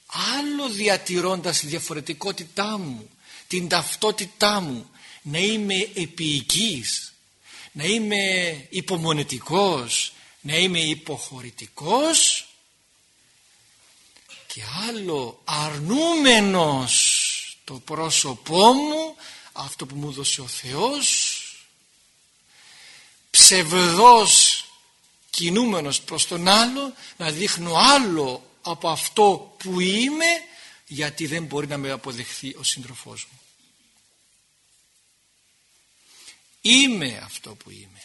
Άλλο διατηρώντας τη διαφορετικότητά μου, την ταυτότητά μου, να είμαι επίοικης, να είμαι υπομονετικός, να είμαι υποχωρητικός και άλλο αρνούμενος το πρόσωπό μου, αυτό που μου δώσε ο Θεός, ψευδός κινούμενος προς τον άλλο, να δείχνω άλλο από αυτό που είμαι, γιατί δεν μπορεί να με αποδεχθεί ο σύντροφός μου. Είμαι αυτό που είμαι.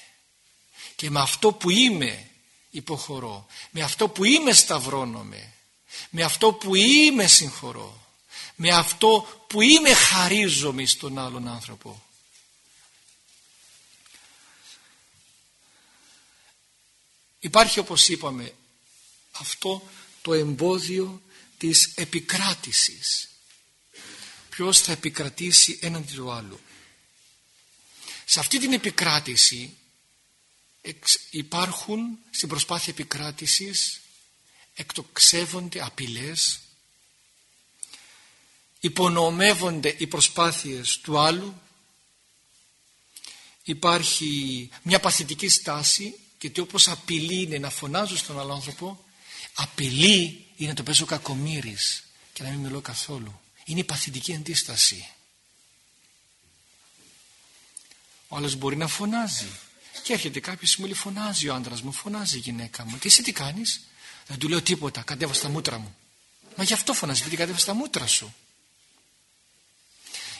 Και με αυτό που είμαι υποχωρώ. Με αυτό που είμαι σταυρώνομαι. Με αυτό που είμαι συγχωρώ. Με αυτό που είμαι χαρίζομαι στον άλλον άνθρωπο. Υπάρχει όπως είπαμε αυτό το εμπόδιο της επικράτησης. Ποιος θα επικρατήσει έναντι του άλλου. Σε αυτή την επικράτηση υπάρχουν στην προσπάθεια επικράτησης εκτοξεύονται απειλές υπονομεύονται οι προσπάθειες του άλλου υπάρχει μια παθητική στάση γιατί όπως απειλή είναι να φωνάζω στον άλλο άνθρωπο απειλή είναι το παίζω κακομύρης και να μην μιλώ καθόλου. Είναι η παθητική αντίσταση. Ο άλλος μπορεί να φωνάζει. Και έρχεται κάποιος μου λέει φωνάζει ο άντρας μου φωνάζει η γυναίκα μου και εσύ τι κάνεις; Δεν του λέω τίποτα κατέβα τα μούτρα μου μα γι' αυτό φωνάζει γιατί κατέβα τα μούτρα σου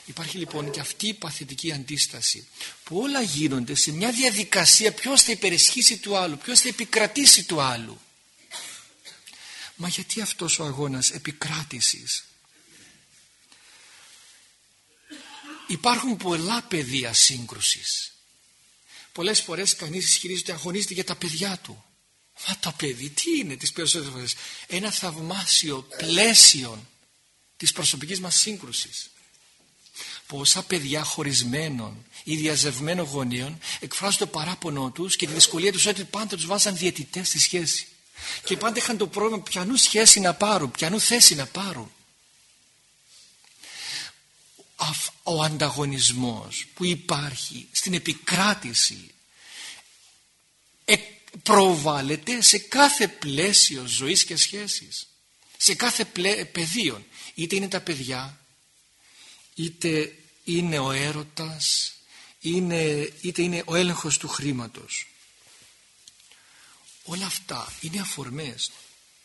Υπάρχει λοιπόν και αυτή η παθητική αντίσταση που όλα γίνονται σε μια διαδικασία ποιος θα υπερισχύσει του άλλου, ποιος θα επικρατήσει του άλλου. Μα γιατί αυτός ο αγώνας επικράτησης; Υπάρχουν πολλά πεδία σύγκρουσης. Πολλές φορές κανείς ισχυρίζεται αγωνίζεται για τα παιδιά του. Μα το παιδί τι είναι τις περισσότερες φορές; Ένα θαυμάσιο πλαίσιο της προσωπικής μας σύγκρουσης πόσα παιδιά χωρισμένων ή διαζευμένων γονείων εκφράζουν το παράπονο τους και τη δυσκολία τους ότι πάντα τους βάζαν διαιτητές στη σχέση. Και πάντα είχαν το πρόβλημα ποιανού σχέση να πάρουν, ποιανού θέση να πάρουν. Ο ανταγωνισμός που υπάρχει στην επικράτηση προβάλλεται σε κάθε πλαίσιο ζωής και σχέσης. Σε κάθε πεδίο. Είτε είναι τα παιδιά, είτε είναι ο έρωτας είναι, είτε είναι ο έλεγχος του χρήματος όλα αυτά είναι αφορμές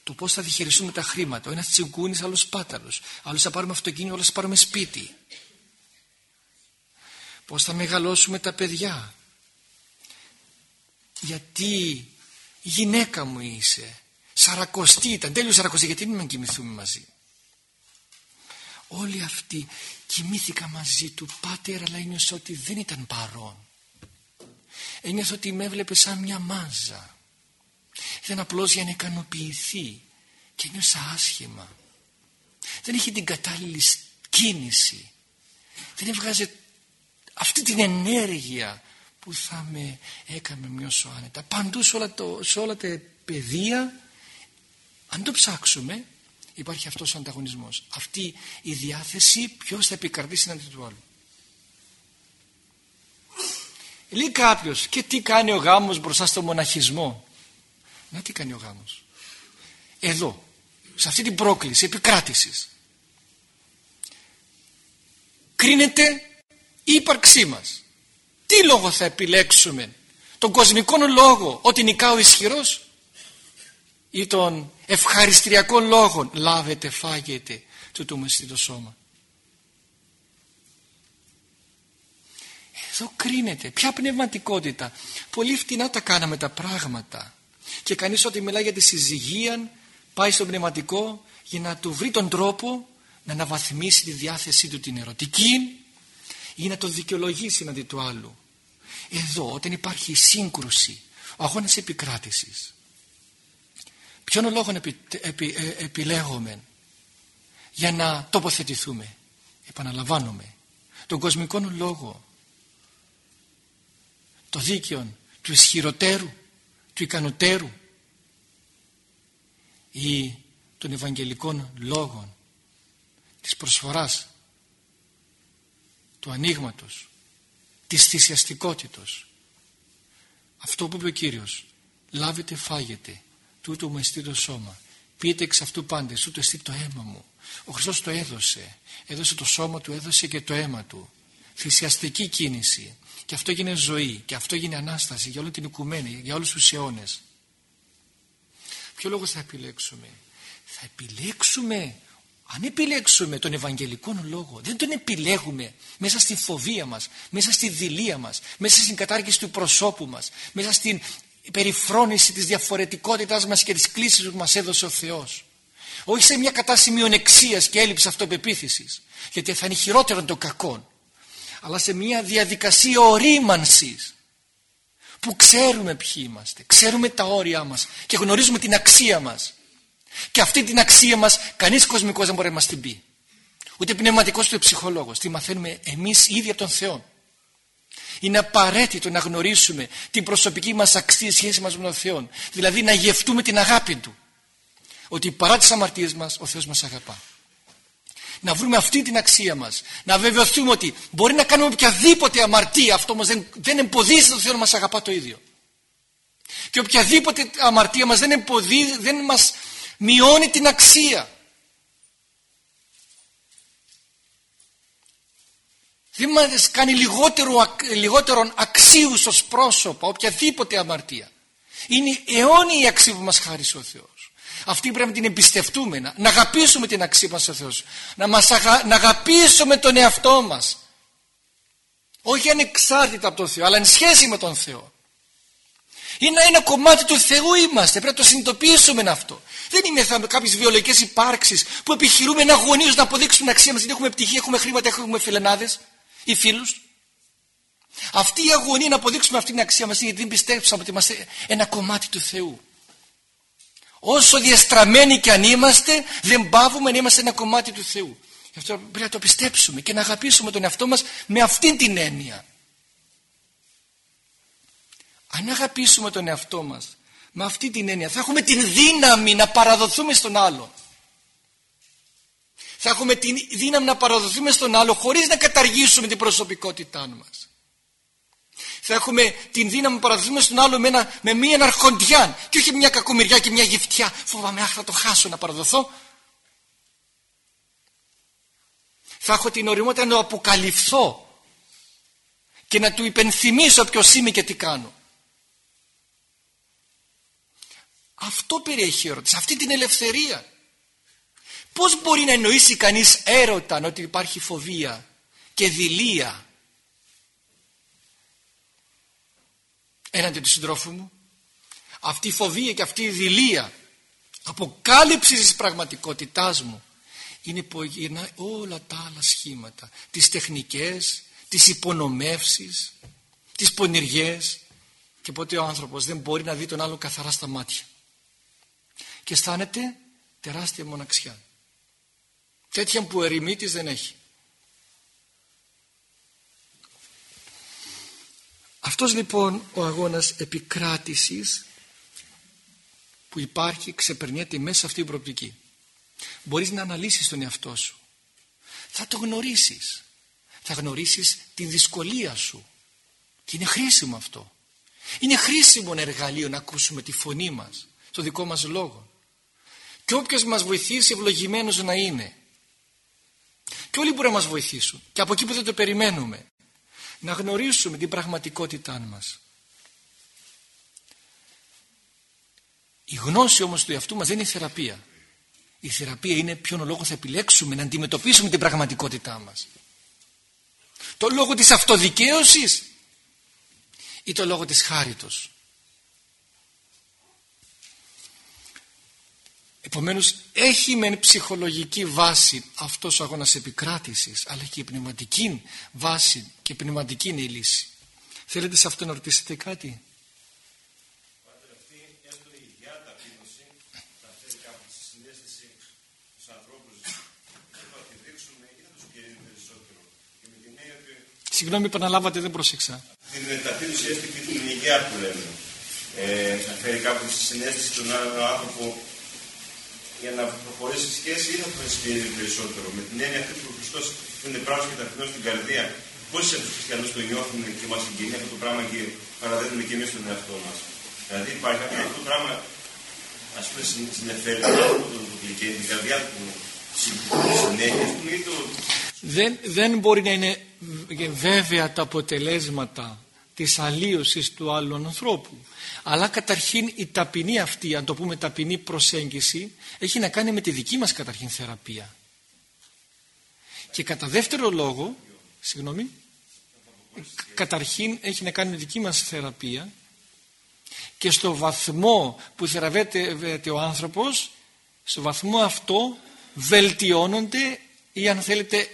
το πώς θα διχειριστούμε τα χρήματα ο ένας τσιγκούνης, άλλος πάταλος άλλος θα πάρουμε αυτοκίνητο, άλλος θα πάρουμε σπίτι πώς θα μεγαλώσουμε τα παιδιά γιατί η γυναίκα μου είσαι. Σαρακοστή ήταν. Τέλειος σαρακοστή. Γιατί μην κοιμηθούμε μαζί; Όλοι αυτοί κοιμήθηκα μαζί του. Πάτερ αλλά ένιωσα ότι δεν ήταν παρόν. Ένιωσα ότι με έβλεπε σαν μια μάζα. Ήταν απλώς για να ικανοποιηθεί και ένιωσα άσχημα. Δεν είχε την κατάλληλη κίνηση δεν έβγαζε αυτή την ενέργεια που θα με έκανε μειώσω άνετα παντού σε όλα, το, σε όλα τα παιδεία αν το ψάξουμε υπάρχει αυτός ο ανταγωνισμός. Αυτή η διάθεση ποιος θα επικρατήσει εναντί του άλλου. Λέει κάποιος και τι κάνει ο γάμος μπροστά στο μοναχισμό; Να τι κάνει ο γάμος. Εδώ σε αυτή την πρόκληση επικράτησης κρίνεται η ύπαρξή μας. Τι λόγο θα επιλέξουμε, τον κοσμικό λόγο ότι νικά ο ισχυρός; Ή τον ευχαριστριακό λόγο λάβετε, φάγετε το του το σώμα; Εδώ κρίνεται. Ποια πνευματικότητα. Πολύ φτηνά τα κάναμε τα πράγματα. Και κανείς ότι μιλάει για τη συζυγία πάει στο πνευματικό για να του βρει τον τρόπο να αναβαθμίσει τη διάθεσή του την ερωτική ή να το δικαιολογήσει αντί του άλλου. Εδώ όταν υπάρχει σύγκρουση, ο αγώνας επικράτησης. Ποιον λόγο επι, επι, ε, επιλέγουμε για να τοποθετηθούμε; Επαναλαμβάνομαι. Τον κοσμικό λόγο. Το δίκαιο του ισχυροτέρου, του ικανοτέρου ή των Ευαγγελικών λόγων της προσφοράς του ανοίγματος, της θυσιαστικότητος. Αυτό που είπε ο Κύριος λάβετε φάγετε τούτο μου εστί το σώμα. Πείτε εξ αυτού πάντες τούτο εστί το αίμα μου. Ο Χριστός το έδωσε. Έδωσε το σώμα του έδωσε και το αίμα του. Θυσιαστική κίνηση. Και αυτό έγινε ζωή. Και αυτό έγινε Ανάσταση για όλη την οικουμένη για όλους τους αιώνες. Ποιο λόγο θα επιλέξουμε; Θα επιλέξουμε αν επιλέξουμε τον Ευαγγελικό Λόγο δεν τον επιλέγουμε μέσα στη φοβία μας μέσα στη δηλία μας μέσα στην κατάργηση του προσώπου μας μέσα στην περιφρόνηση της διαφορετικότητάς μας και της κλίσης που μας έδωσε ο Θεός. Όχι σε μια κατάσταση μειονεξίας και έλλειψης αυτοπεποίθησης γιατί θα είναι χειρότερο των κακών αλλά σε μια διαδικασία ορίμανσης που ξέρουμε ποιοι είμαστε ξέρουμε τα όρια μας και γνωρίζουμε την αξία μας και αυτή την αξία μας κανείς κοσμικός δεν μπορεί να μας την πει. Ούτε πνευματικός ούτε ψυχολόγος. Τι μαθαίνουμε εμείς ίδια από τον Θεό. Είναι απαραίτητο να γνωρίσουμε την προσωπική μας αξία σχέση μας με τον Θεό. Δηλαδή να γευτούμε την αγάπη Του. Ότι παρά τις αμαρτίες μας ο Θεός μας αγαπά. Να βρούμε αυτή την αξία μας. Να βεβαιωθούμε ότι μπορεί να κάνουμε οποιαδήποτε αμαρτία. Αυτό όμως δεν, δεν εμποδίζει τον Θεό να μας αγαπά το ίδιο. Και οποιαδήποτε αμαρτία μας δεν εμποδίζει, δεν μας μειώνει την αξία. Δεν μας κάνει λιγότερο, λιγότερον αξίους ως πρόσωπα οποιαδήποτε αμαρτία. Είναι αιώνια η αξία που μας χάρισε ο Θεός. Αυτή πρέπει να την εμπιστευτούμε, να, να αγαπήσουμε την αξία μας ο Θεός. Να, μας να αγαπήσουμε τον εαυτό μας. Όχι ανεξάρτητα από τον Θεό, αλλά εν σχέση με τον Θεό. Είναι ένα κομμάτι του Θεού είμαστε. Πρέπει να το συνειδητοποιήσουμε αυτό. Δεν είμαι κάποιες βιολογικές υπάρξεις που επιχειρούμε να αγωνίω να αποδείξουμε την αξία μας. Δεν έχουμε πτυχία, έχουμε χρήματα, έχουμε φιλενάδε ή φίλους. Αυτή η αγωνία να αποδείξουμε αυτή την αξία μας είναι γιατί δεν πιστέψαμε ότι είμαστε ένα κομμάτι του Θεού. Όσο διαστραμμένοι και αν είμαστε, δεν πάβουμε να είμαστε ένα κομμάτι του Θεού. Γι' αυτό πρέπει να το πιστέψουμε και να αγαπήσουμε τον εαυτό μας με αυτή την έννοια. Αν αγαπήσουμε τον εαυτό μας με αυτή την έννοια θα έχουμε την δύναμη να παραδοθούμε στον άλλο. Θα έχουμε την δύναμη να παραδοθούμε στον άλλο χωρίς να καταργήσουμε την προσωπικότητά μας. Θα έχουμε την δύναμη να παραδοθούμε στον άλλο με, ένα, με μία αρχοντιά και όχι μια κακομοιριά και μια γυφτιά. Φοβάμαι αχ θα το χάσω να παραδοθώ. Θα έχω την οριμότητα να το αποκαλυφθώ και να του υπενθυμίσω ποιος είμαι και τι κάνω. Αυτό περιέχει η ερώτηση, αυτή την ελευθερία. Πώς μπορεί να εννοήσει κανείς έρωτα ότι υπάρχει φοβία και δηλία; Έναντι του συντρόφου μου. Αυτή η φοβία και αυτή η δηλία αποκάλυψης της πραγματικότητάς μου είναι που γυρνάει όλα τα άλλα σχήματα τις τεχνικές, τις υπονομεύσεις τις πονηριές και ποτέ ο άνθρωπος δεν μπορεί να δει τον άλλο καθαρά στα μάτια και αισθάνεται τεράστια μοναξιά. Τέτοια που ερημίτης δεν έχει. Αυτός λοιπόν ο αγώνας επικράτησης που υπάρχει ξεπερνιέται μέσα σε αυτή την προοπτική. Μπορείς να αναλύσεις τον εαυτό σου. Θα το γνωρίσεις. Θα γνωρίσεις τη δυσκολία σου. Και είναι χρήσιμο αυτό. Είναι χρήσιμο εργαλείο να ακούσουμε τη φωνή μας, το δικό μας λόγο και όποιος μας βοηθήσει ευλογημένος να είναι. Και όλοι μπορούν να μας βοηθήσουν. Και από εκεί που δεν το περιμένουμε να γνωρίσουμε την πραγματικότητά μας. Η γνώση όμως του εαυτού μας δεν είναι θεραπεία. Η θεραπεία είναι ποιον λόγος θα επιλέξουμε να αντιμετωπίσουμε την πραγματικότητά μας. Το λόγο της αυτοδικαίωσης ή το λόγο της χάριτος Επομένως έχει μεν ψυχολογική βάση αυτός ο αγώνας επικράτησης αλλά και η πνευματική βάση και πνευματική είναι η λύση. Θέλετε σε αυτό να ρωτήσετε κάτι; Συγγνώμη, επαναλάβατε, δεν πρόσεξα.
Την ταπείνωση έστω και την υγεία που λέμε. Ε, να φέρει κάπου στη συνέστηση τον άλλο άνθρωπο για να προχωρήσει η σχέση ή θα προσφέρει περισσότερο. Με την έννοια αυτή που ο Χριστός είναι πράγμα και ταπεινό στην καρδία. Πόσοι από τους χριστιανούς το νιώθουν και μας συγκινεί αυτό το πράγμα και παραδέχουμε και εμείς τον εαυτό μας; Δηλαδή υπάρχει αυτό το πράγμα, ας πούμε, στην εφέλεια του και την καρδιά του συνέχεια, του ή το.
Δεν, δεν μπορεί να είναι βέβαια τα αποτελέσματα της αλλίωσης του άλλου ανθρώπου. Αλλά καταρχήν η ταπεινή αυτή, αν το πούμε ταπεινή προσέγγιση, έχει να κάνει με τη δική μας καταρχήν θεραπεία. Και κατά δεύτερο λόγο, συγγνώμη, καταρχήν έχει να κάνει με τη δική μας θεραπεία και στο βαθμό που θεραπεύεται ο άνθρωπος, στο βαθμό αυτό βελτιώνονται ή αν θέλετε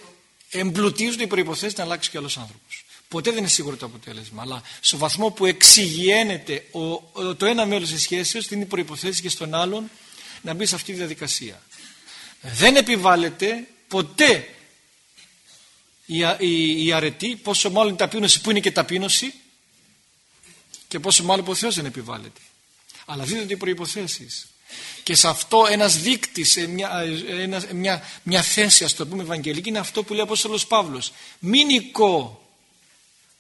εμπλουτίζονται οι προϋποθέσεις να αλλάξει και άλλος άνθρωπος. Ποτέ δεν είναι σίγουρο το αποτέλεσμα. Αλλά στο βαθμό που εξηγιένεται το ένα μέλος της σχέσεως δίνει προϋποθέσεις και στον άλλον να μπει σε αυτή τη διαδικασία. Δεν επιβάλλεται ποτέ η, η, η αρετή, πόσο μάλλον η ταπείνωση που είναι και ταπείνωση και πόσο μάλλον που ο Θεός δεν επιβάλλεται. Αλλά δίνονται οι προϋποθέσεις. Και σε αυτό ένας δείκτης, μια, μια, μια θέση ας το πούμε ευαγγελική είναι αυτό που λέει ο Απόστολος Παύλος. Μην οικώ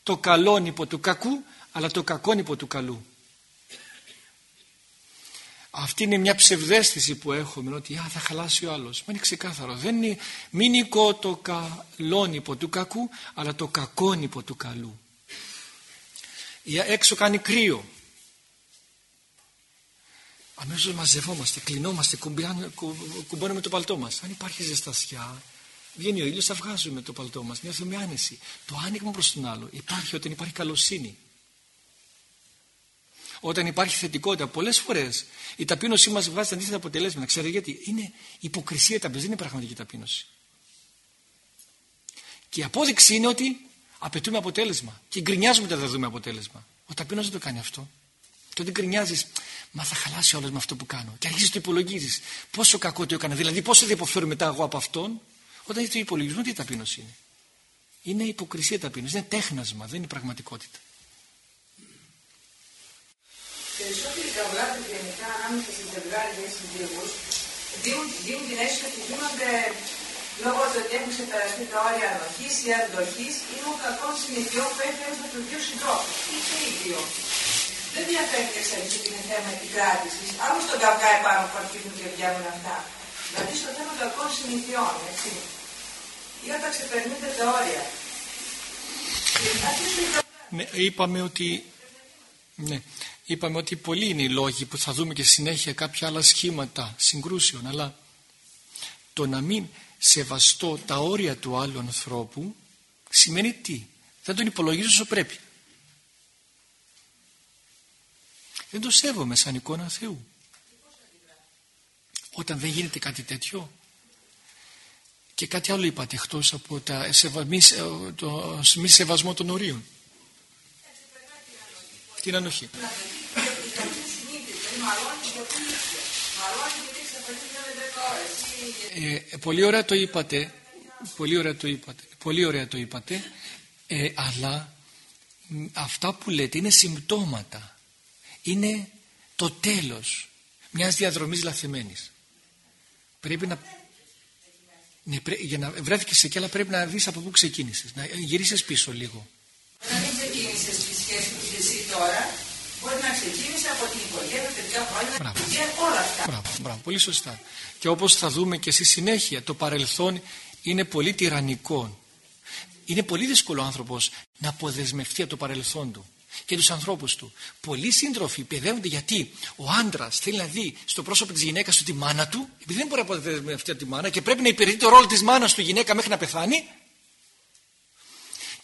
το καλό υπό του κακού αλλά το κακό υπό του καλού. Αυτή είναι μια ψευδέστηση που έχουμε ότι α, θα χαλάσει ο άλλος μα είναι ξεκάθαρο. Δεν είναι μην οικώ το καλό υπό του κακού αλλά το κακό υπό του καλού. Έξω κάνει κρύο. Αμέσως μαζευόμαστε κλεινόμαστε κουμπώνουμε το παλτό μας. Αν υπάρχει ζεστασιά Βγαίνει ο ήλιος, θα βγάζουμε το παλτό μας, νιώθουμε άνεση. Το άνοιγμα προς τον άλλο υπάρχει όταν υπάρχει καλοσύνη. Όταν υπάρχει θετικότητα, πολλές φορές η ταπείνωσή μας βγάζει αντίθετα αποτελέσματα. Ξέρετε γιατί, είναι υποκρισία ταπείνωση, δεν είναι πραγματική ταπείνωση. Και η απόδειξη είναι ότι απαιτούμε αποτέλεσμα και γκρινιάζουμε όταν δεν δούμε αποτέλεσμα. Ο ταπείνος δεν το κάνει αυτό. Και όταν γκρινιάζεις, μα θα χαλάσει όλος με αυτό που κάνω. Και αρχίζεις το υπολογίζεις. Πόσο κακό το έκανα, δηλαδή πόσο δεν υποφέρω μετά εγώ από αυτόν; Όταν έχεις το υπολογισμό, τι ταπείνωση είναι; Είναι υποκρισία ταπείνωση, είναι τέχνασμα, δεν είναι πραγματικότητα.
Περισσότεροι καβλάτε γενικά ανάμεσα σε ζευγάρια ή συζύγου δίνουν, δίνουν την αίσθηση ότι γίνονται λόγω του ότι έχουν ξεπεραστεί τα όρια ανοχής ή αντοχής ή λόγω κακών συνηθιών που έχει ένα του δύο συντρόφου ή και οι δύο. Δεν διαφέρει εξέλιξη ότι είναι θέμα επικράτησης. Άλλο στον καυγά επάνω που αρχίζουν και βγαίνουν αυτά. Δηλαδή στο θέμα των κακών συνηθιών, έτσι. Ή όταν ξεπερνούνται τα όρια.
Ναι, είπαμε ότι ναι, είπαμε ότι πολλοί είναι οι λόγοι που θα δούμε και συνέχεια κάποια άλλα σχήματα συγκρούσεων αλλά το να μην σεβαστώ τα όρια του άλλου ανθρώπου σημαίνει τι; Δεν τον υπολογίζω όσο πρέπει δεν το σέβομαι σαν εικόνα Θεού όταν δεν γίνεται κάτι τέτοιο και κάτι άλλο είπατε εκτός από τα μη, το μη σεβασμό των ορίων. Την ανοχή. Ε, πολύ ωραία το είπατε. Πολύ ωραία το είπατε. Πολύ ωραία το είπατε. Ε, αλλά αυτά που λέτε είναι συμπτώματα. Είναι το τέλος μιας διαδρομής λαθεμένης. Πρέπει να ναι, για να βρέθηκες εκεί αλλά πρέπει να δεις από πού ξεκίνησες να γυρίσεις πίσω λίγο
να μην ξεκίνησες τη σχέση που εσύ τώρα μπορεί να ξεκίνησε από την οικογένεια, παιδιά χρόνια και όλα αυτά.
Μπράβο, μπράβο, πολύ σωστά. Και όπως θα δούμε και στη συνέχεια το παρελθόν είναι πολύ τυραννικό. Είναι πολύ δύσκολο ο άνθρωπος να αποδεσμευτεί από το παρελθόν του και τους ανθρώπους του. Πολλοί σύντροφοι παιδεύονται γιατί ο άντρας θέλει να δει στο πρόσωπο της γυναίκας του τη μάνα του, επειδή δεν μπορεί να αποδεσμευτεί από τη μάνα και πρέπει να υπηρετεί το ρόλο της μάνας του γυναίκα μέχρι να πεθάνει.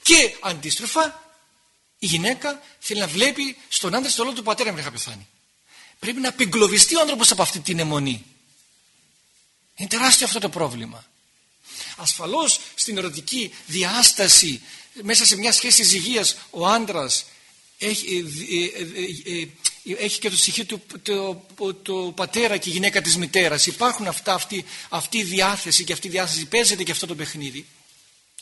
Και αντίστροφα η γυναίκα θέλει να βλέπει στον άντρα στο ρόλο του πατέρα μέχρι να πεθάνει. Πρέπει να απεγκλωβιστεί ο άνθρωπος από αυτή την αιμονή. Είναι τεράστιο αυτό το πρόβλημα. Ασφαλώς στην ερωτική διάσταση μέσα σε μια σχέση ζυγίας ο άντρας έχει, ε, ε, ε, έχει και το στοιχείο του το, το, πατέρα και η γυναίκα της μητέρας. Υπάρχουν αυτά, αυτή, αυτή η διάθεση και αυτή η διάθεση παίζεται και αυτό το παιχνίδι.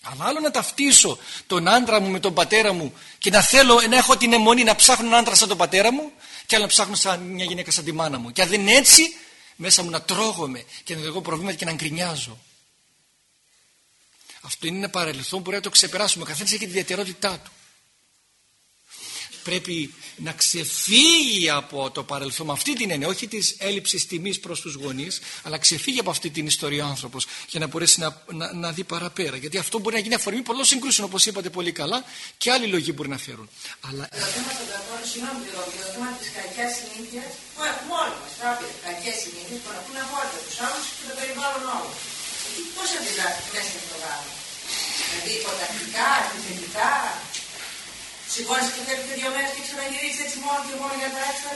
Αλλά άλλο να ταυτίσω τον άντρα μου με τον πατέρα μου και να θέλω να έχω την αιμονή να ψάχνω έναν άντρα σαν τον πατέρα μου και άλλο να ψάχνω σαν μια γυναίκα σαν τη μάνα μου. Και αν δεν είναι έτσι, μέσα μου να τρώγομαι και να έχω προβλήματα και να γκρινιάζω. Αυτό είναι ένα παρελθόν που μπορεί να το ξεπεράσουμε. Ο καθένας έχει τη ιδιαιτερότητά του πρέπει να ξεφύγει από το παρελθόν με αυτή την έννοια, όχι της έλλειψης τιμής προς τους γονείς, αλλά ξεφύγει από αυτή την ιστορία ο άνθρωπος για να μπορέσει να, να, να δει παραπέρα. Γιατί αυτό μπορεί να γίνει αφορμή πολλών συγκρούσεων, όπως είπατε πολύ καλά, και άλλοι λόγοι μπορεί να φέρουν. Αλλά...
Το θέμα των κακών, συγγνώμη λίγο, το θέμα της κακιάς συνήθειας, που έχουμε όλοι μας, κάποιες κακές συνήθειες που έχουν απόρριτα τους άλλους και το περιβάλλον όλο. Πώς αντιδράσει μέσα στο γάμο. Δηλαδή υποτακτικά, επιθετικά, Σηκώνεις και φεύγετε δύο μέρες και ξαναγυρίζετε έτσι μόνο και μόνο για να περάσει το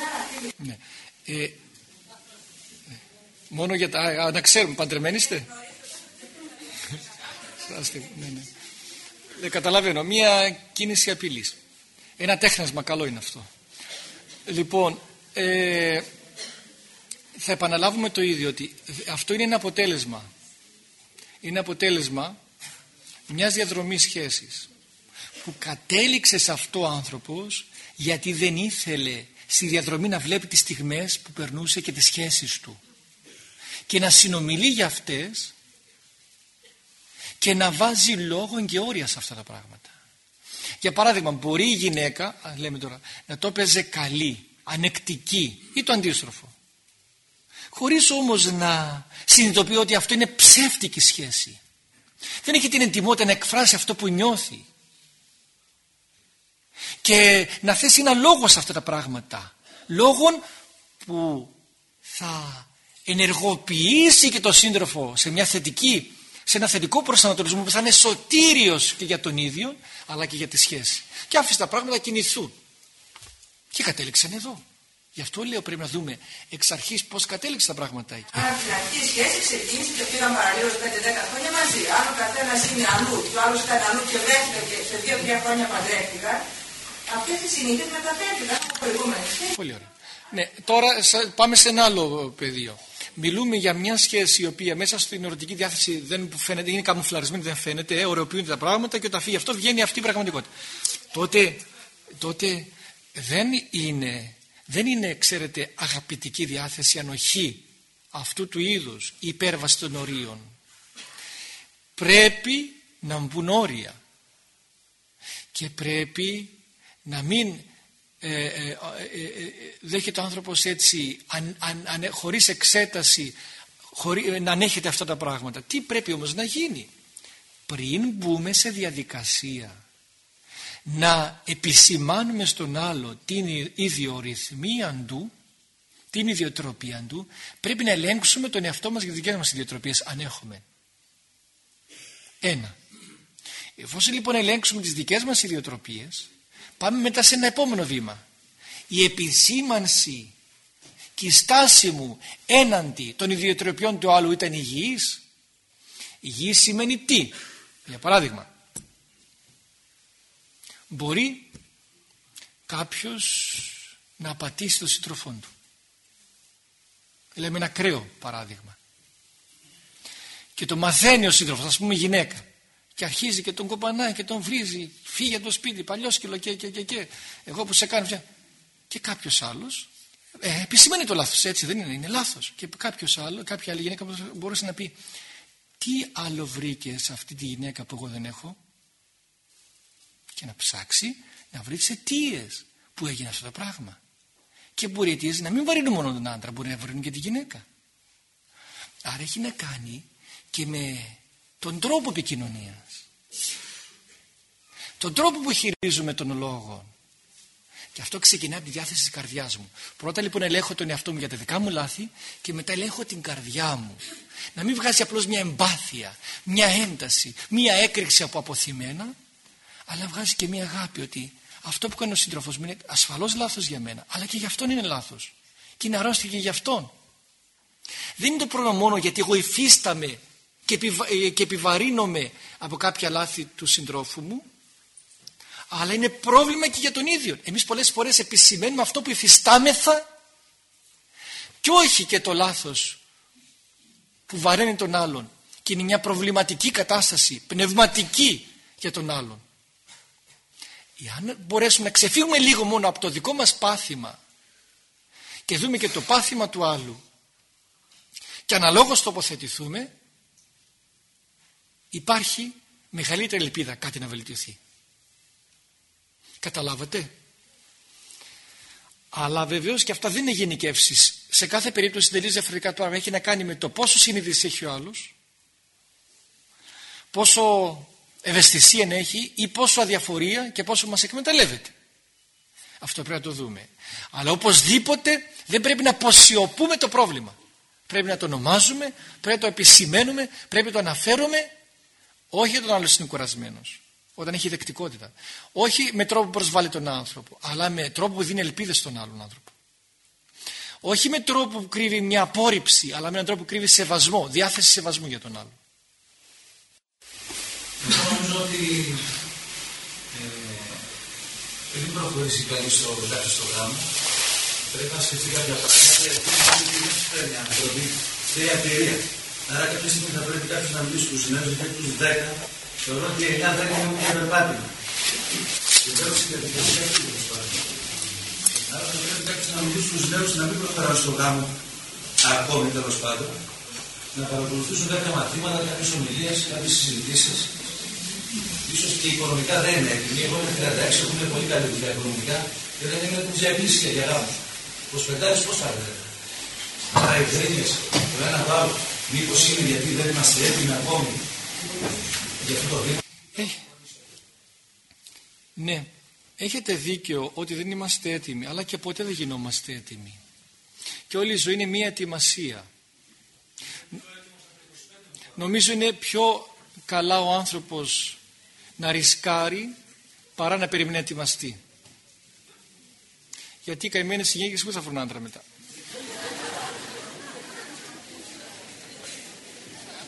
Ναι. Ε,
μόνο για τα... να ξέρουμε, παντρεμένοι είστε; ναι, ναι. Δεν καταλαβαίνω. Μία κίνηση απειλής. Ένα τέχνασμα καλό είναι αυτό. Λοιπόν, ε, θα επαναλάβουμε το ίδιο ότι αυτό είναι ένα αποτέλεσμα. Είναι αποτέλεσμα μιας διαδρομής σχέσης που κατέληξε σε αυτό ο άνθρωπος γιατί δεν ήθελε στη διαδρομή να βλέπει τις στιγμές που περνούσε και τις σχέσεις του και να συνομιλεί για αυτές και να βάζει λόγο και όρια σε αυτά τα πράγματα. Για παράδειγμα μπορεί η γυναίκα λέμε τώρα, να το έπαιζε καλή, ανεκτική ή το αντίστροφο. Χωρίς όμως να συνειδητοποιεί ότι αυτό είναι ψεύτικη σχέση. Δεν έχει την εντυμότητα να εκφράσει αυτό που νιώθει και να θέσει ένα λόγο σε αυτά τα πράγματα. Λόγων που θα ενεργοποιήσει και το σύντροφο σε μια θετική σε ένα θετικό προσανατολισμό που θα είναι σωτήριος και για τον ίδιο αλλά και για τη σχέση και άφησε τα πράγματα να κινηθούν. Και κατέληξαν εδώ. Γι' αυτό λέω πρέπει να δούμε εξ αρχής πώς κατέληξε τα πράγματα εκεί.
Άρα στην αρχή η σχέση ξεκίνησε και πήγαν παραλίγο 5-10 χρόνια μαζί. Αν ο καθένας είναι αλλού και ο άλλος ήταν αλλού και βρέθηκε και σε 2-3 χρόνια παντρεύτηκαν, Αυτέ οι συνήθειε μεταφέρθηκαν από προηγούμενε.
Πολύ ωραία. Ναι, τώρα πάμε σε ένα άλλο πεδίο. Μιλούμε για μια σχέση η οποία μέσα στην ερωτική διάθεση δεν φαίνεται, είναι καμουφλαρισμένη, δεν φαίνεται, ε, ωρεοποιούνται τα πράγματα και όταν φύγει αυτό βγαίνει αυτή η πραγματικότητα. Τότε, τότε δεν είναι, δεν είναι, ξέρετε, αγαπητική διάθεση, ανοχή αυτού του είδους, η υπέρβαση των ορίων. Πρέπει να μπουν όρια και πρέπει να μην ε, ε, ε, δέχεται ο άνθρωπος έτσι αν, αν, αν, χωρίς εξέταση χωρί, να ανέχεται αυτά τα πράγματα. Τι πρέπει όμως να γίνει; Πριν μπούμε σε διαδικασία να επισημάνουμε στον άλλο την ιδιορυθμία του την ιδιοτροπία του πρέπει να ελέγξουμε τον εαυτό μας για τις δικές μας ιδιοτροπίες αν έχουμε. Ένα. Εφόσον λοιπόν ελέγξουμε τις δικές μας ιδιοτροπίες Πάμε μετά σε ένα επόμενο βήμα. Η επισήμανση και η στάση μου έναντι των ιδιοτροπιών του άλλου ήταν υγιής. Υγιής σημαίνει τι; Για παράδειγμα. Μπορεί κάποιος να πατήσει τον σύντροφό του. Λέμε ένα ακραίο παράδειγμα. Και το μαθαίνει ο σύντροφος, ας πούμε γυναίκα και αρχίζει και τον κομπανάει και τον βρίζει. Φύγε από το σπίτι παλιόσκυλο και και και και. Εγώ που σε κάνω πια και κάποιος άλλος. Ε, επισημαίνει το λάθος έτσι δεν είναι είναι λάθος. Και κάποιος άλλο κάποια άλλη γυναίκα μπορούσε να πει τι άλλο βρήκε σε αυτή τη γυναίκα που εγώ δεν έχω; Και να ψάξει να βρει τις αιτίες που έγινε αυτό το πράγμα. Και μπορεί αιτίες να μην βαρύνουν μόνο τον άντρα μπορεί να βαρύνουν και τη γυναίκα. Άρα έχει να κάνει και με τον τρόπο επικοινωνίας. Τον τρόπο που χειρίζουμε τον λόγο. Και αυτό ξεκινά από τη διάθεση της καρδιάς μου. Πρώτα λοιπόν ελέγχω τον εαυτό μου για τα δικά μου λάθη και μετά ελέγχω την καρδιά μου. Να μην βγάζει απλώς μια εμπάθεια, μια ένταση, μια έκρηξη από αποθυμένα, αλλά βγάζει και μια αγάπη ότι αυτό που κάνει ο σύντροφος μου είναι ασφαλώς λάθος για μένα, αλλά και για αυτόν είναι λάθος. Και είναι αρρώστια και για αυτόν. Δεν είναι το πρόβλημα μόνο γιατί εγώ υφίσταμαι και, επιβα... Ε, και επιβαρύνομαι από κάποια λάθη του συντρόφου μου, αλλά είναι πρόβλημα και για τον ίδιο. Εμείς πολλές φορές επισημαίνουμε αυτό που υφιστάμεθα και όχι και το λάθος που βαραίνει τον άλλον και είναι μια προβληματική κατάσταση, πνευματική για τον άλλον. Εάν μπορέσουμε να ξεφύγουμε λίγο μόνο από το δικό μας πάθημα και δούμε και το πάθημα του άλλου και αναλόγως τοποθετηθούμε υπάρχει μεγαλύτερη ελπίδα κάτι να βελτιωθεί. Καταλάβατε; Αλλά βεβαίως και αυτά δεν είναι γενικεύσεις. Σε κάθε περίπτωση τελείω διαφορετικά το Έχει να κάνει με το πόσο συνείδηση έχει ο άλλος, πόσο ευαισθησία έχει ή πόσο αδιαφορία και πόσο μας εκμεταλλεύεται. Αυτό πρέπει να το δούμε. Αλλά οπωσδήποτε δεν πρέπει να αποσιωπούμε το πρόβλημα. Πρέπει να το ονομάζουμε, πρέπει να το επισημαίνουμε, πρέπει να το αναφέρουμε, όχι όταν άλλος είναι κουρασμένος όταν έχει δεκτικότητα. Όχι με τρόπο που προσβάλλει τον άνθρωπο, αλλά με τρόπο που δίνει ελπίδες στον άλλον άνθρωπο. Όχι με τρόπο που κρύβει μια απόρριψη, αλλά με έναν τρόπο που κρύβει σεβασμό, διάθεση σεβασμού για τον άλλον.
Εγώ νομίζω ότι ε, πριν προχωρήσει κανείς στο κάποιο στο γράμμα, πρέπει να σκεφτεί κάποια πράγματα γιατί είναι φέρνει άνθρωποι σε εταιρεία. Άρα κάποια στιγμή θα πρέπει κάποιο να μιλήσει στου νέου και τους 10 Θεωρώ ότι η Ελλάδα είναι μια περπάτημα. Και βέβαια στην διαδικασία αυτή τέλο πάντων. Άρα θα πρέπει κάποιο να μιλήσει στου νέου να μην προχωράνε στο γάμο ακόμη τέλος πάντων. Να παρακολουθήσουν κάποια μαθήματα, κάποιες ομιλίες, κάποιες συζητήσεις. σω και οικονομικά δεν είναι έτοιμοι. Εγώ είμαι 36, έχω πολύ καλή δουλειά οικονομικά και δεν είναι έτοιμοι για επίση και για γάμους. Προσπεντάρει πώς θα βρείτε. Άρα οι το ένα πάω, μήπως είναι γιατί δεν είμαστε έτοιμοι ακόμη
ε, ναι, έχετε δίκιο ότι δεν είμαστε έτοιμοι, αλλά και ποτέ δεν γινόμαστε έτοιμοι. Και όλη η ζωή είναι μία ετοιμασία. Νομίζω είναι πιο καλά ο άνθρωπος να ρισκάρει παρά να περιμένει να ετοιμαστεί. Γιατί οι καημένες γυναίκες που θα βρουν άντρα μετά.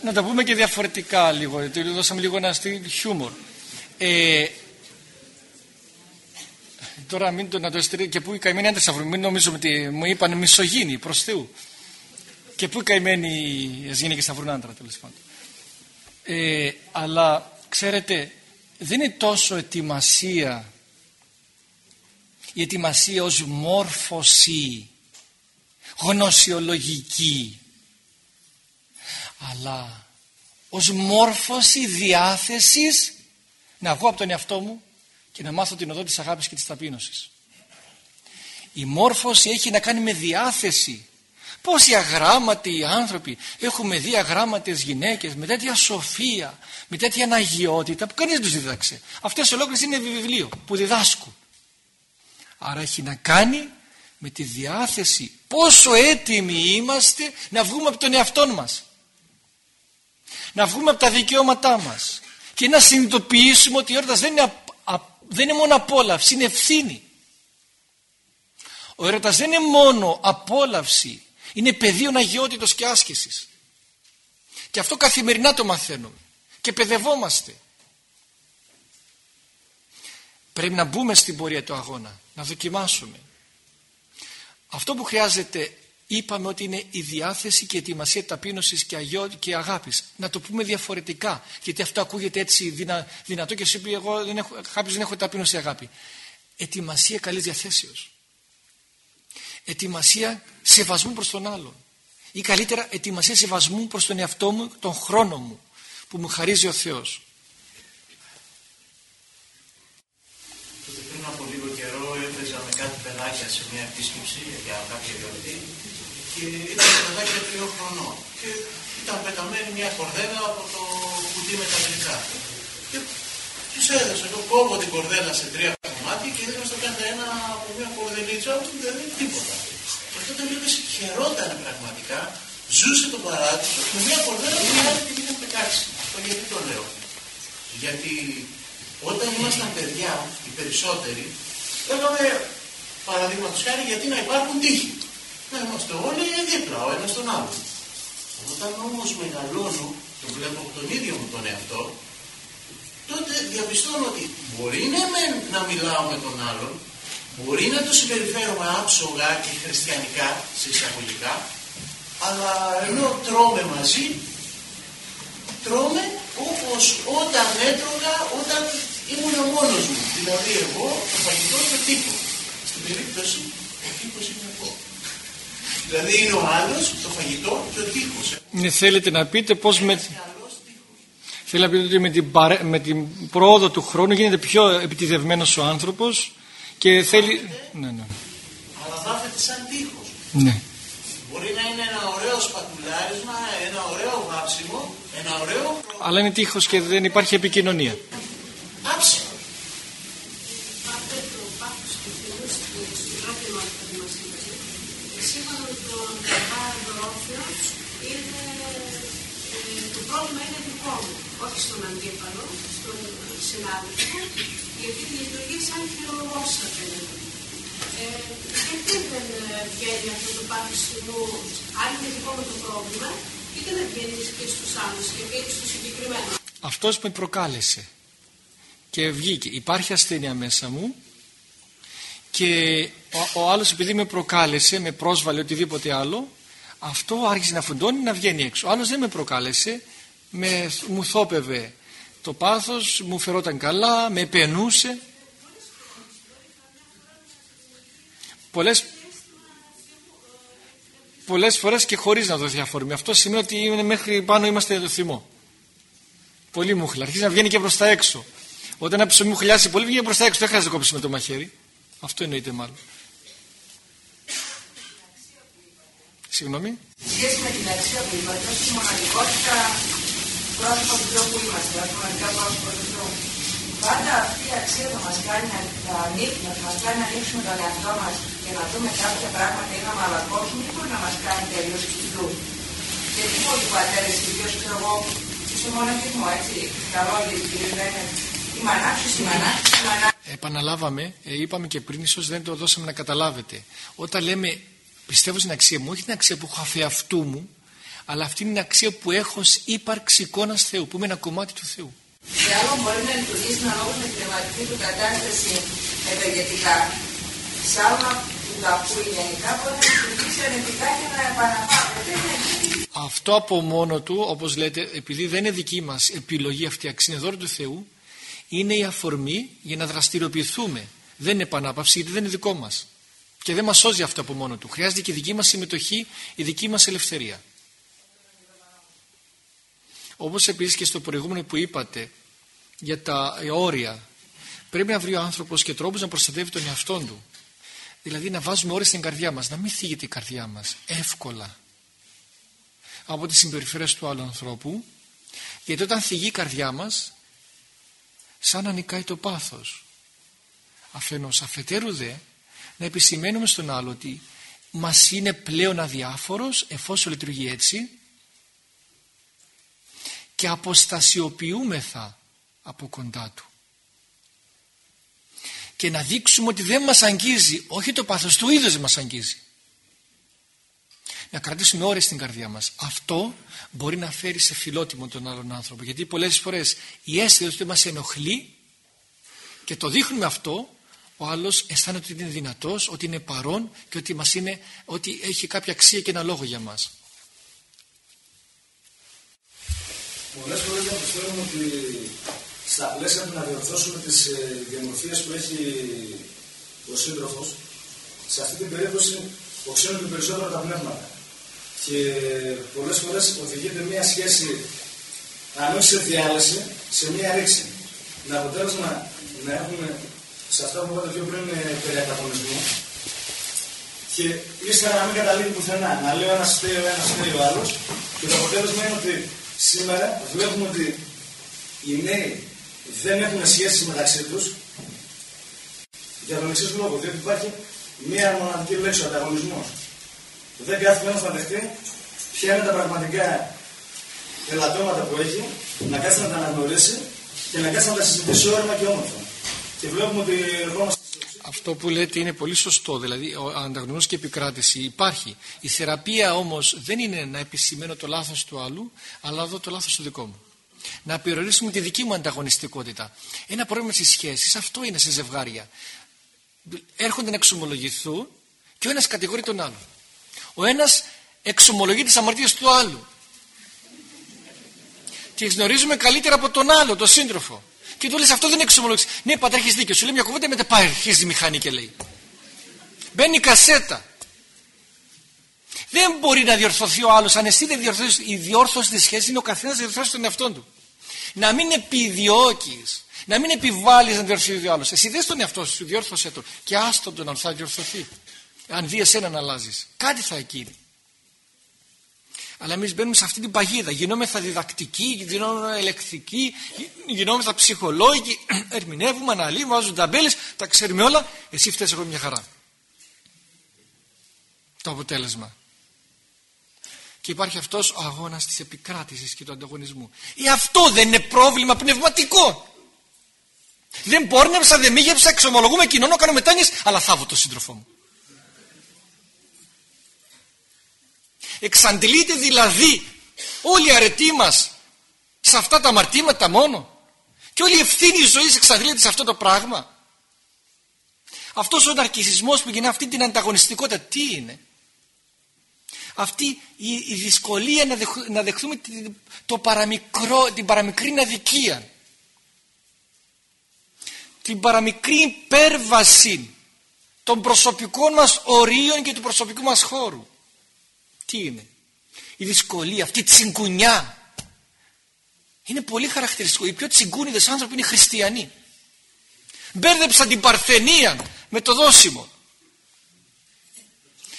Να τα πούμε και διαφορετικά λίγο. Δώσαμε λίγο ένα στυλ χιούμορ. Ε, τώρα μην το, να το εστρέψει και πού οι καημένοι άντρες θα βρουν; Μην νομίζω ότι μου είπαν μισογίνη προς Θεού. Και πού οι καημένοι γυναίκες θα βρουν άντρα τέλος πάντων. Ε, αλλά ξέρετε δεν είναι τόσο ετοιμασία η ετοιμασία ως μόρφωση γνωσιολογική αλλά ως μόρφωση διάθεσης να βγω από τον εαυτό μου και να μάθω την οδό της αγάπης και της ταπείνωσης. Η μόρφωση έχει να κάνει με διάθεση. Πόσοι αγράμματοι άνθρωποι έχουμε δει αγράμματες γυναίκες με τέτοια σοφία, με τέτοια αναγιότητα που κανείς τους δίδαξε. Αυτές ολόκληρες είναι βιβλίο που διδάσκουν. Άρα έχει να κάνει με τη διάθεση πόσο έτοιμοι είμαστε να βγούμε από τον εαυτό μας να βγούμε από τα δικαιώματά μας και να συνειδητοποιήσουμε ότι η έρωτας δεν είναι, δεν είναι μόνο απόλαυση, είναι ευθύνη. Ο έρωτας δεν είναι μόνο απόλαυση, είναι πεδίο αγιότητος και άσκησης. Και αυτό καθημερινά το μαθαίνουμε και παιδευόμαστε. Πρέπει να μπούμε στην πορεία του αγώνα, να δοκιμάσουμε. Αυτό που χρειάζεται είπαμε ότι είναι η διάθεση και η ετοιμασία ταπείνωσης και, αγιό, και αγάπης. Να το πούμε διαφορετικά, γιατί αυτό ακούγεται έτσι δυνα, δυνατό και εσύ πει εγώ δεν έχω, κάποιος δεν έχω ταπείνωση αγάπη. Ετοιμασία καλής διαθέσεως. Ετοιμασία σεβασμού προς τον άλλον. Ή καλύτερα ετοιμασία σεβασμού προς τον εαυτό μου, τον χρόνο μου που μου χαρίζει ο Θεός.
Πριν από λίγο καιρό έπαιζα με κάτι παιδάκια σε μια επίσκεψη για κάποια γιορτή και ήταν παιδάκια τριών χρονών. Και ήταν πεταμένη μια κορδέλα από το
κουτί με τα γλυκά. Και τους έδωσα, εγώ κόβω την κορδέλα σε τρία κομμάτια και έδωσα στο κάθε ένα από μια κορδελίτσα, δηλαδή τίποτα. Και αυτό το λίγο χαιρόταν πραγματικά, ζούσε το παράδεισο με μια κορδέλα που άλλη την είχε πετάξει. Αυτό γιατί το λέω. Γιατί όταν ήμασταν παιδιά, οι περισσότεροι, λέγαμε παραδείγματος χάρη γιατί να υπάρχουν τείχοι. Να είμαστε όλοι δίπλα, ο ένας τον άλλο. Όταν όμως μεγαλώνω, το βλέπω από τον ίδιο μου τον εαυτό, τότε διαπιστώνω ότι μπορεί ναι, να μιλάω με τον άλλον, μπορεί να το συμπεριφέρομαι άψογα και χριστιανικά, σε εισαγωγικά, αλλά ενώ τρώμε μαζί, τρώμε όπως όταν έτρωγα, όταν ήμουν ο μόνος μου. Δηλαδή εγώ το φαγητός και ο τύπος. Στην περίπτωση ο τύπος είναι εγώ. Δηλαδή είναι ο άλλος, το φαγητό και ο τύπος.
Ναι, θέλετε να πείτε πώς με... Θέλω να πείτε ότι με την, παρέ... με την πρόοδο του χρόνου γίνεται πιο επιτιδευμένος ο άνθρωπος και θέλει...
Ναι, ναι. Αλλά βάφεται σαν τείχος.
Ναι.
Μπορεί να είναι ένα ωραίο σπατουλάρισμα, ένα ωραίο βάψιμο, ένα ωραίο...
Αλλά είναι τείχος και δεν υπάρχει επικοινωνία.
Άψιμο.
πρόβλημα είναι δικό μου, όχι στον αντίπαλο, στον συνάδελφο, γιατί λειτουργεί σαν χειρολογός απέναντι. Ε, γιατί δεν βγαίνει αυτό το πάθησιμο, αν είναι δικό μου το πρόβλημα, γιατί δεν βγαίνει και στους άλλους και βγαίνει στο συγκεκριμένο.
Αυτός με προκάλεσε και βγήκε. Υπάρχει ασθένεια μέσα μου και ο, ο άλλος επειδή με προκάλεσε, με πρόσβαλε οτιδήποτε άλλο, αυτό άρχισε να φουντώνει να βγαίνει έξω. Ο άλλος δεν με προκάλεσε, με, μου θόπευε το πάθος, μου φερόταν καλά, με επενούσε. Πολλές, πολλές φορές και χωρίς να δοθεί αφορμή. Αυτό σημαίνει ότι είναι μέχρι πάνω είμαστε το θυμό. Πολύ μούχλα. Αρχίζει να βγαίνει και προς τα έξω. Όταν ένα ψωμί μου χλιάσει πολύ βγαίνει προς τα έξω. Δεν χρειάζεται να κόψεις με το μαχαίρι. Αυτό εννοείται μάλλον. Συγγνώμη.
Σχέση με την αξία που είπατε, η μοναδικότητα πρόσωπο του Θεού που είμαστε, τα πραγματικά πρόσωπο του Θεού. Πάντα αυτή η αξία θα μας κάνει να, να, μας κάνει να ανοίξουμε τον εαυτό μας και να δούμε κάποια πράγματα ή να μαλακώσουμε, ή μπορεί να μας κάνει τελείως ξυπνού. Γιατί πολλοί πατέρες, ιδίω ξέρω εγώ, στο μοναχισμό, έτσι, καλό γιατί λένε η μανάξη, η μανάξη, η μανάξη.
Επαναλάβαμε, ε, είπαμε και πριν, ίσως δεν το δώσαμε να καταλάβετε. Όταν λέμε πιστεύω στην αξία μου, όχι την αξία που έχω αφεαυτού μου, αλλά αυτή είναι η αξία που έχω ως ύπαρξη εικόνας Θεού, που είμαι ένα κομμάτι του Θεού.
Και άλλο μπορεί να λειτουργήσει ανάλογα με την πνευματική του κατάσταση ευεργετικά. Σε άλλα που τα ακούει γενικά μπορεί να λειτουργήσει αρνητικά και να επαναπάβει.
Αυτό από μόνο του, όπως λέτε, επειδή δεν είναι δική μας επιλογή αυτή η αξία, είναι δώρο του Θεού, είναι η αφορμή για να δραστηριοποιηθούμε. Δεν είναι επανάπαυση γιατί δεν είναι δικό μας. Και δεν μας σώζει αυτό από μόνο του. Χρειάζεται και η δική μας συμμετοχή, η δική μας ελευθερία. Όπως επίσης και στο προηγούμενο που είπατε για τα όρια. Πρέπει να βρει ο άνθρωπος και τρόπους να προστατεύει τον εαυτό του. Δηλαδή να βάζουμε όρια στην καρδιά μας, να μην θίγεται η καρδιά μας εύκολα από τις συμπεριφέρειες του άλλου ανθρώπου γιατί όταν θυγεί η καρδιά μας σαν να νικάει το πάθος. Αφενός αφετέρου δε να επισημαίνουμε στον άλλο ότι μας είναι πλέον αδιάφορος εφόσον λειτουργεί έτσι και αποστασιοποιούμεθα από κοντά του. Και να δείξουμε ότι δεν μας αγγίζει, όχι το πάθος του ίδιος δεν μας αγγίζει. Να κρατήσουμε ώρες στην καρδιά μας. Αυτό μπορεί να φέρει σε φιλότιμο τον άλλον άνθρωπο. Γιατί πολλές φορές η αίσθηση ότι μας ενοχλεί και το δείχνουμε αυτό, ο άλλος αισθάνεται ότι είναι δυνατός, ότι είναι παρόν και ότι, μας είναι, ότι έχει κάποια αξία και ένα λόγο για μας.
Πολλές φορές διαπιστώνουμε ότι στα πλαίσια του να διορθώσουμε τις ε, διαμορφίες που έχει ο σύντροφος, σε αυτή την περίπτωση οξύνονται περισσότερο τα πνεύματα. Και πολλές φορές οδηγείται μια σχέση, αν όχι σε διάλυση, σε μια ρήξη. Με αποτέλεσμα να έχουμε σε αυτά που είπατε πιο πριν ε, περί ανταγωνισμού και ύστερα να μην καταλήγει πουθενά. Να λέω ένας στέο, ένας στέο άλλος και το αποτέλεσμα είναι ότι Σήμερα βλέπουμε ότι οι νέοι δεν έχουν σχέση μεταξύ τους για τον εξής λόγο, διότι υπάρχει μία μοναδική λέξη, ανταγωνισμός. Δεν κάθεται ένας να δεχτεί ποια είναι τα πραγματικά ελαττώματα που έχει, να κάτσει να τα αναγνωρίσει και να κάτσει να τα συζητήσει όρημα και όμορφα. Και βλέπουμε ότι ερχόμαστε
αυτό που λέτε είναι πολύ σωστό, δηλαδή ο ανταγωνισμός και επικράτηση υπάρχει. Η θεραπεία όμως δεν είναι να επισημαίνω το λάθος του άλλου, αλλά να δω το λάθος του δικό μου. Να περιορίσουμε τη δική μου ανταγωνιστικότητα. Ένα πρόβλημα στις σχέσεις, αυτό είναι σε ζευγάρια. Έρχονται να εξομολογηθούν και ο ένας κατηγορεί τον άλλο. Ο ένας εξομολογεί τις αμαρτίες του άλλου. Και γνωρίζουμε καλύτερα από τον άλλο, τον σύντροφο. Και του λες αυτό δεν είναι εξομολόγηση. Ναι, πατέρα, έχεις δίκιο. Σου λέει μια κουβέντα μετά πάει, αρχίζει η μηχανή και λέει. Μπαίνει η κασέτα. Δεν μπορεί να διορθωθεί ο άλλος. Αν εσύ δεν διορθώσεις, η διόρθωση της σχέσης είναι ο καθένας να διορθώσει τον εαυτό του. Να μην επιδιώκεις, να μην επιβάλλεις να διορθωθεί ο άλλος. Εσύ δεν τον εαυτό σου, διόρθωσε τον. Και άστον τον, αν θα διορθωθεί. Αν δει εσένα να αλλάζεις. Κάτι θα εκείνη. Αλλά εμείς μπαίνουμε σε αυτή την παγίδα. Γινόμεθα διδακτικοί, γινόμεθα ελεκτικοί, γινόμεθα ψυχολόγοι, ερμηνεύουμε, αναλύουμε, βάζουμε ταμπέλες, τα ξέρουμε όλα. Εσύ φταίει εγώ μια χαρά. Το αποτέλεσμα. Και υπάρχει αυτός ο αγώνας της επικράτησης και του ανταγωνισμού. Ε, αυτό δεν είναι πρόβλημα πνευματικό. Δεν πόρνευσα, δεν μήγεψα, εξομολογούμε, κοινωνώ, κάνω μετάνοιες, αλλά θάβω τον σύντροφό μου. Εξαντλείται δηλαδή όλη η αρετή μας σε αυτά τα αμαρτήματα μόνο. Και όλη η ευθύνη ζωής εξαντλείται σε αυτό το πράγμα. Αυτός ο ναρκισισμός που γίνει αυτή την ανταγωνιστικότητα τι είναι; Αυτή η, η δυσκολία να, να δεχθούμε την, το παραμικρό, την παραμικρή αδικία. Την παραμικρή υπέρβαση των προσωπικών μας ορίων και του προσωπικού μας χώρου. Τι είναι. Η δυσκολία, αυτή η τσιγκουνιά. Είναι πολύ χαρακτηριστικό. Οι πιο τσιγκούνιδες άνθρωποι είναι χριστιανοί. Μπέρδεψαν την παρθενία με το δόσιμο.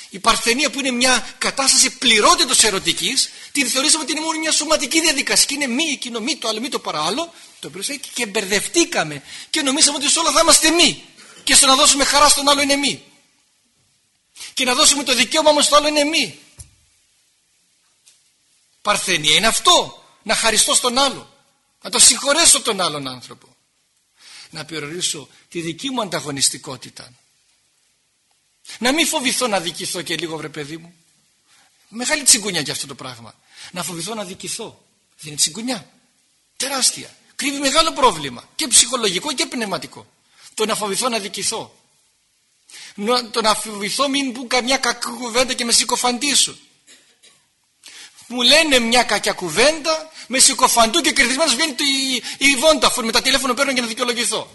Η παρθενία που είναι μια κατάσταση πληρότητος ερωτικής την θεωρήσαμε ότι είναι μόνο μια σωματική διαδικασία και είναι μη εκείνο, μη το άλλο, μη το παράλληλο το οποίο και μπερδευτήκαμε και νομίσαμε ότι σε όλα θα είμαστε μη και στο να δώσουμε χαρά στον άλλο είναι μη και να δώσουμε το δικαίωμα όμως στο άλλο είναι μη Παρθενία είναι αυτό. Να χαριστώ στον άλλο. Να το συγχωρέσω τον άλλον άνθρωπο. Να περιορίσω τη δική μου ανταγωνιστικότητα. Να μην φοβηθώ να δικηθώ και λίγο βρε παιδί μου. Μεγάλη τσιγκουνιά για αυτό το πράγμα. Να φοβηθώ να δικηθώ. Δεν είναι τσιγκουνιά. Τεράστια. Κρύβει μεγάλο πρόβλημα. Και ψυχολογικό και πνευματικό. Το να φοβηθώ να δικηθώ. Το να φοβηθώ μην πούν καμιά κακή κουβέντα και με συκοφαντήσουν μου λένε μια κακιά κουβέντα, με συκοφαντού και κερδισμένος βγαίνει η, η Βόνταφον με τα τηλέφωνο παίρνω για να δικαιολογηθώ.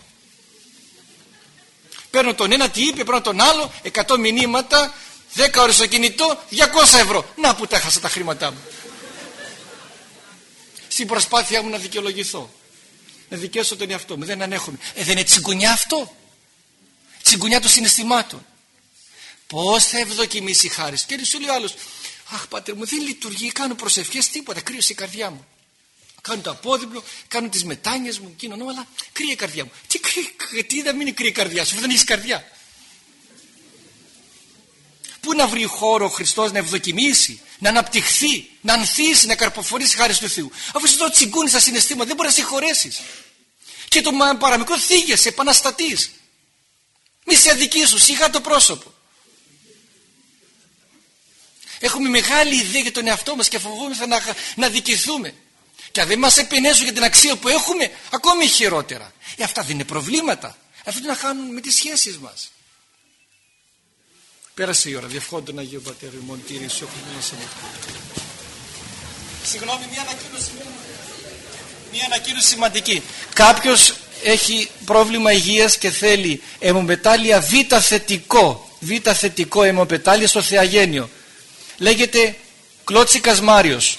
Παίρνω τον ένα τι είπε, παίρνω τον άλλο, 100 μηνύματα, 10 ώρες στο κινητό, 200 ευρώ. Να που τα έχασα τα χρήματά μου. Στην προσπάθειά μου να δικαιολογηθώ. Να δικαιώσω τον εαυτό μου. Δεν ανέχομαι. Ε, δεν είναι τσιγκουνιά αυτό. Τσιγκουνιά των συναισθημάτων. Πώς θα ευδοκιμήσει η χάρη. Και σου λέει ο άλλος, Αχ πατέρ μου δεν λειτουργεί, κάνω προσευχές τίποτα, κρύωσε η καρδιά μου. Κάνω το απόδειπλο, κάνω τις μετάνοιες μου, κοινωνώ, αλλά κρύε η καρδιά μου. Τι, κρύε, τι να μην είναι κρύε η καρδιά σου, δεν έχεις καρδιά. Πού να βρει χώρο ο Χριστός να ευδοκιμήσει, να αναπτυχθεί, να ανθίσει, να καρποφορήσει χάρη του Θεού. Αφού είσαι το τσιγκούνι στα συναισθήματα, δεν μπορείς να συγχωρέσεις. Και το παραμικρό θίγεσαι, επαναστατείς. Μη σε αδικήσου, σιγά το πρόσωπο. Έχουμε μεγάλη ιδέα για τον εαυτό μας και φοβόμαστε να, να δικηθούμε. Και αν δεν μας επενέσουν για την αξία που έχουμε, ακόμη χειρότερα. Ε, αυτά δεν είναι προβλήματα. Αυτά να χάνουν με τις σχέσεις μας. Πέρασε η ώρα. Διευχόν τον Αγίο Πατέρα ημών Κύριε Σου Συγγνώμη, μια ανακοίνωση. Μια ανακοίνωση σημαντική. Κάποιος έχει πρόβλημα υγείας και θέλει αιμοπετάλια β θετικό. Β θετικό αιμοπετάλια στο θεαγένιο λέγεται Κλώτσικας Μάριος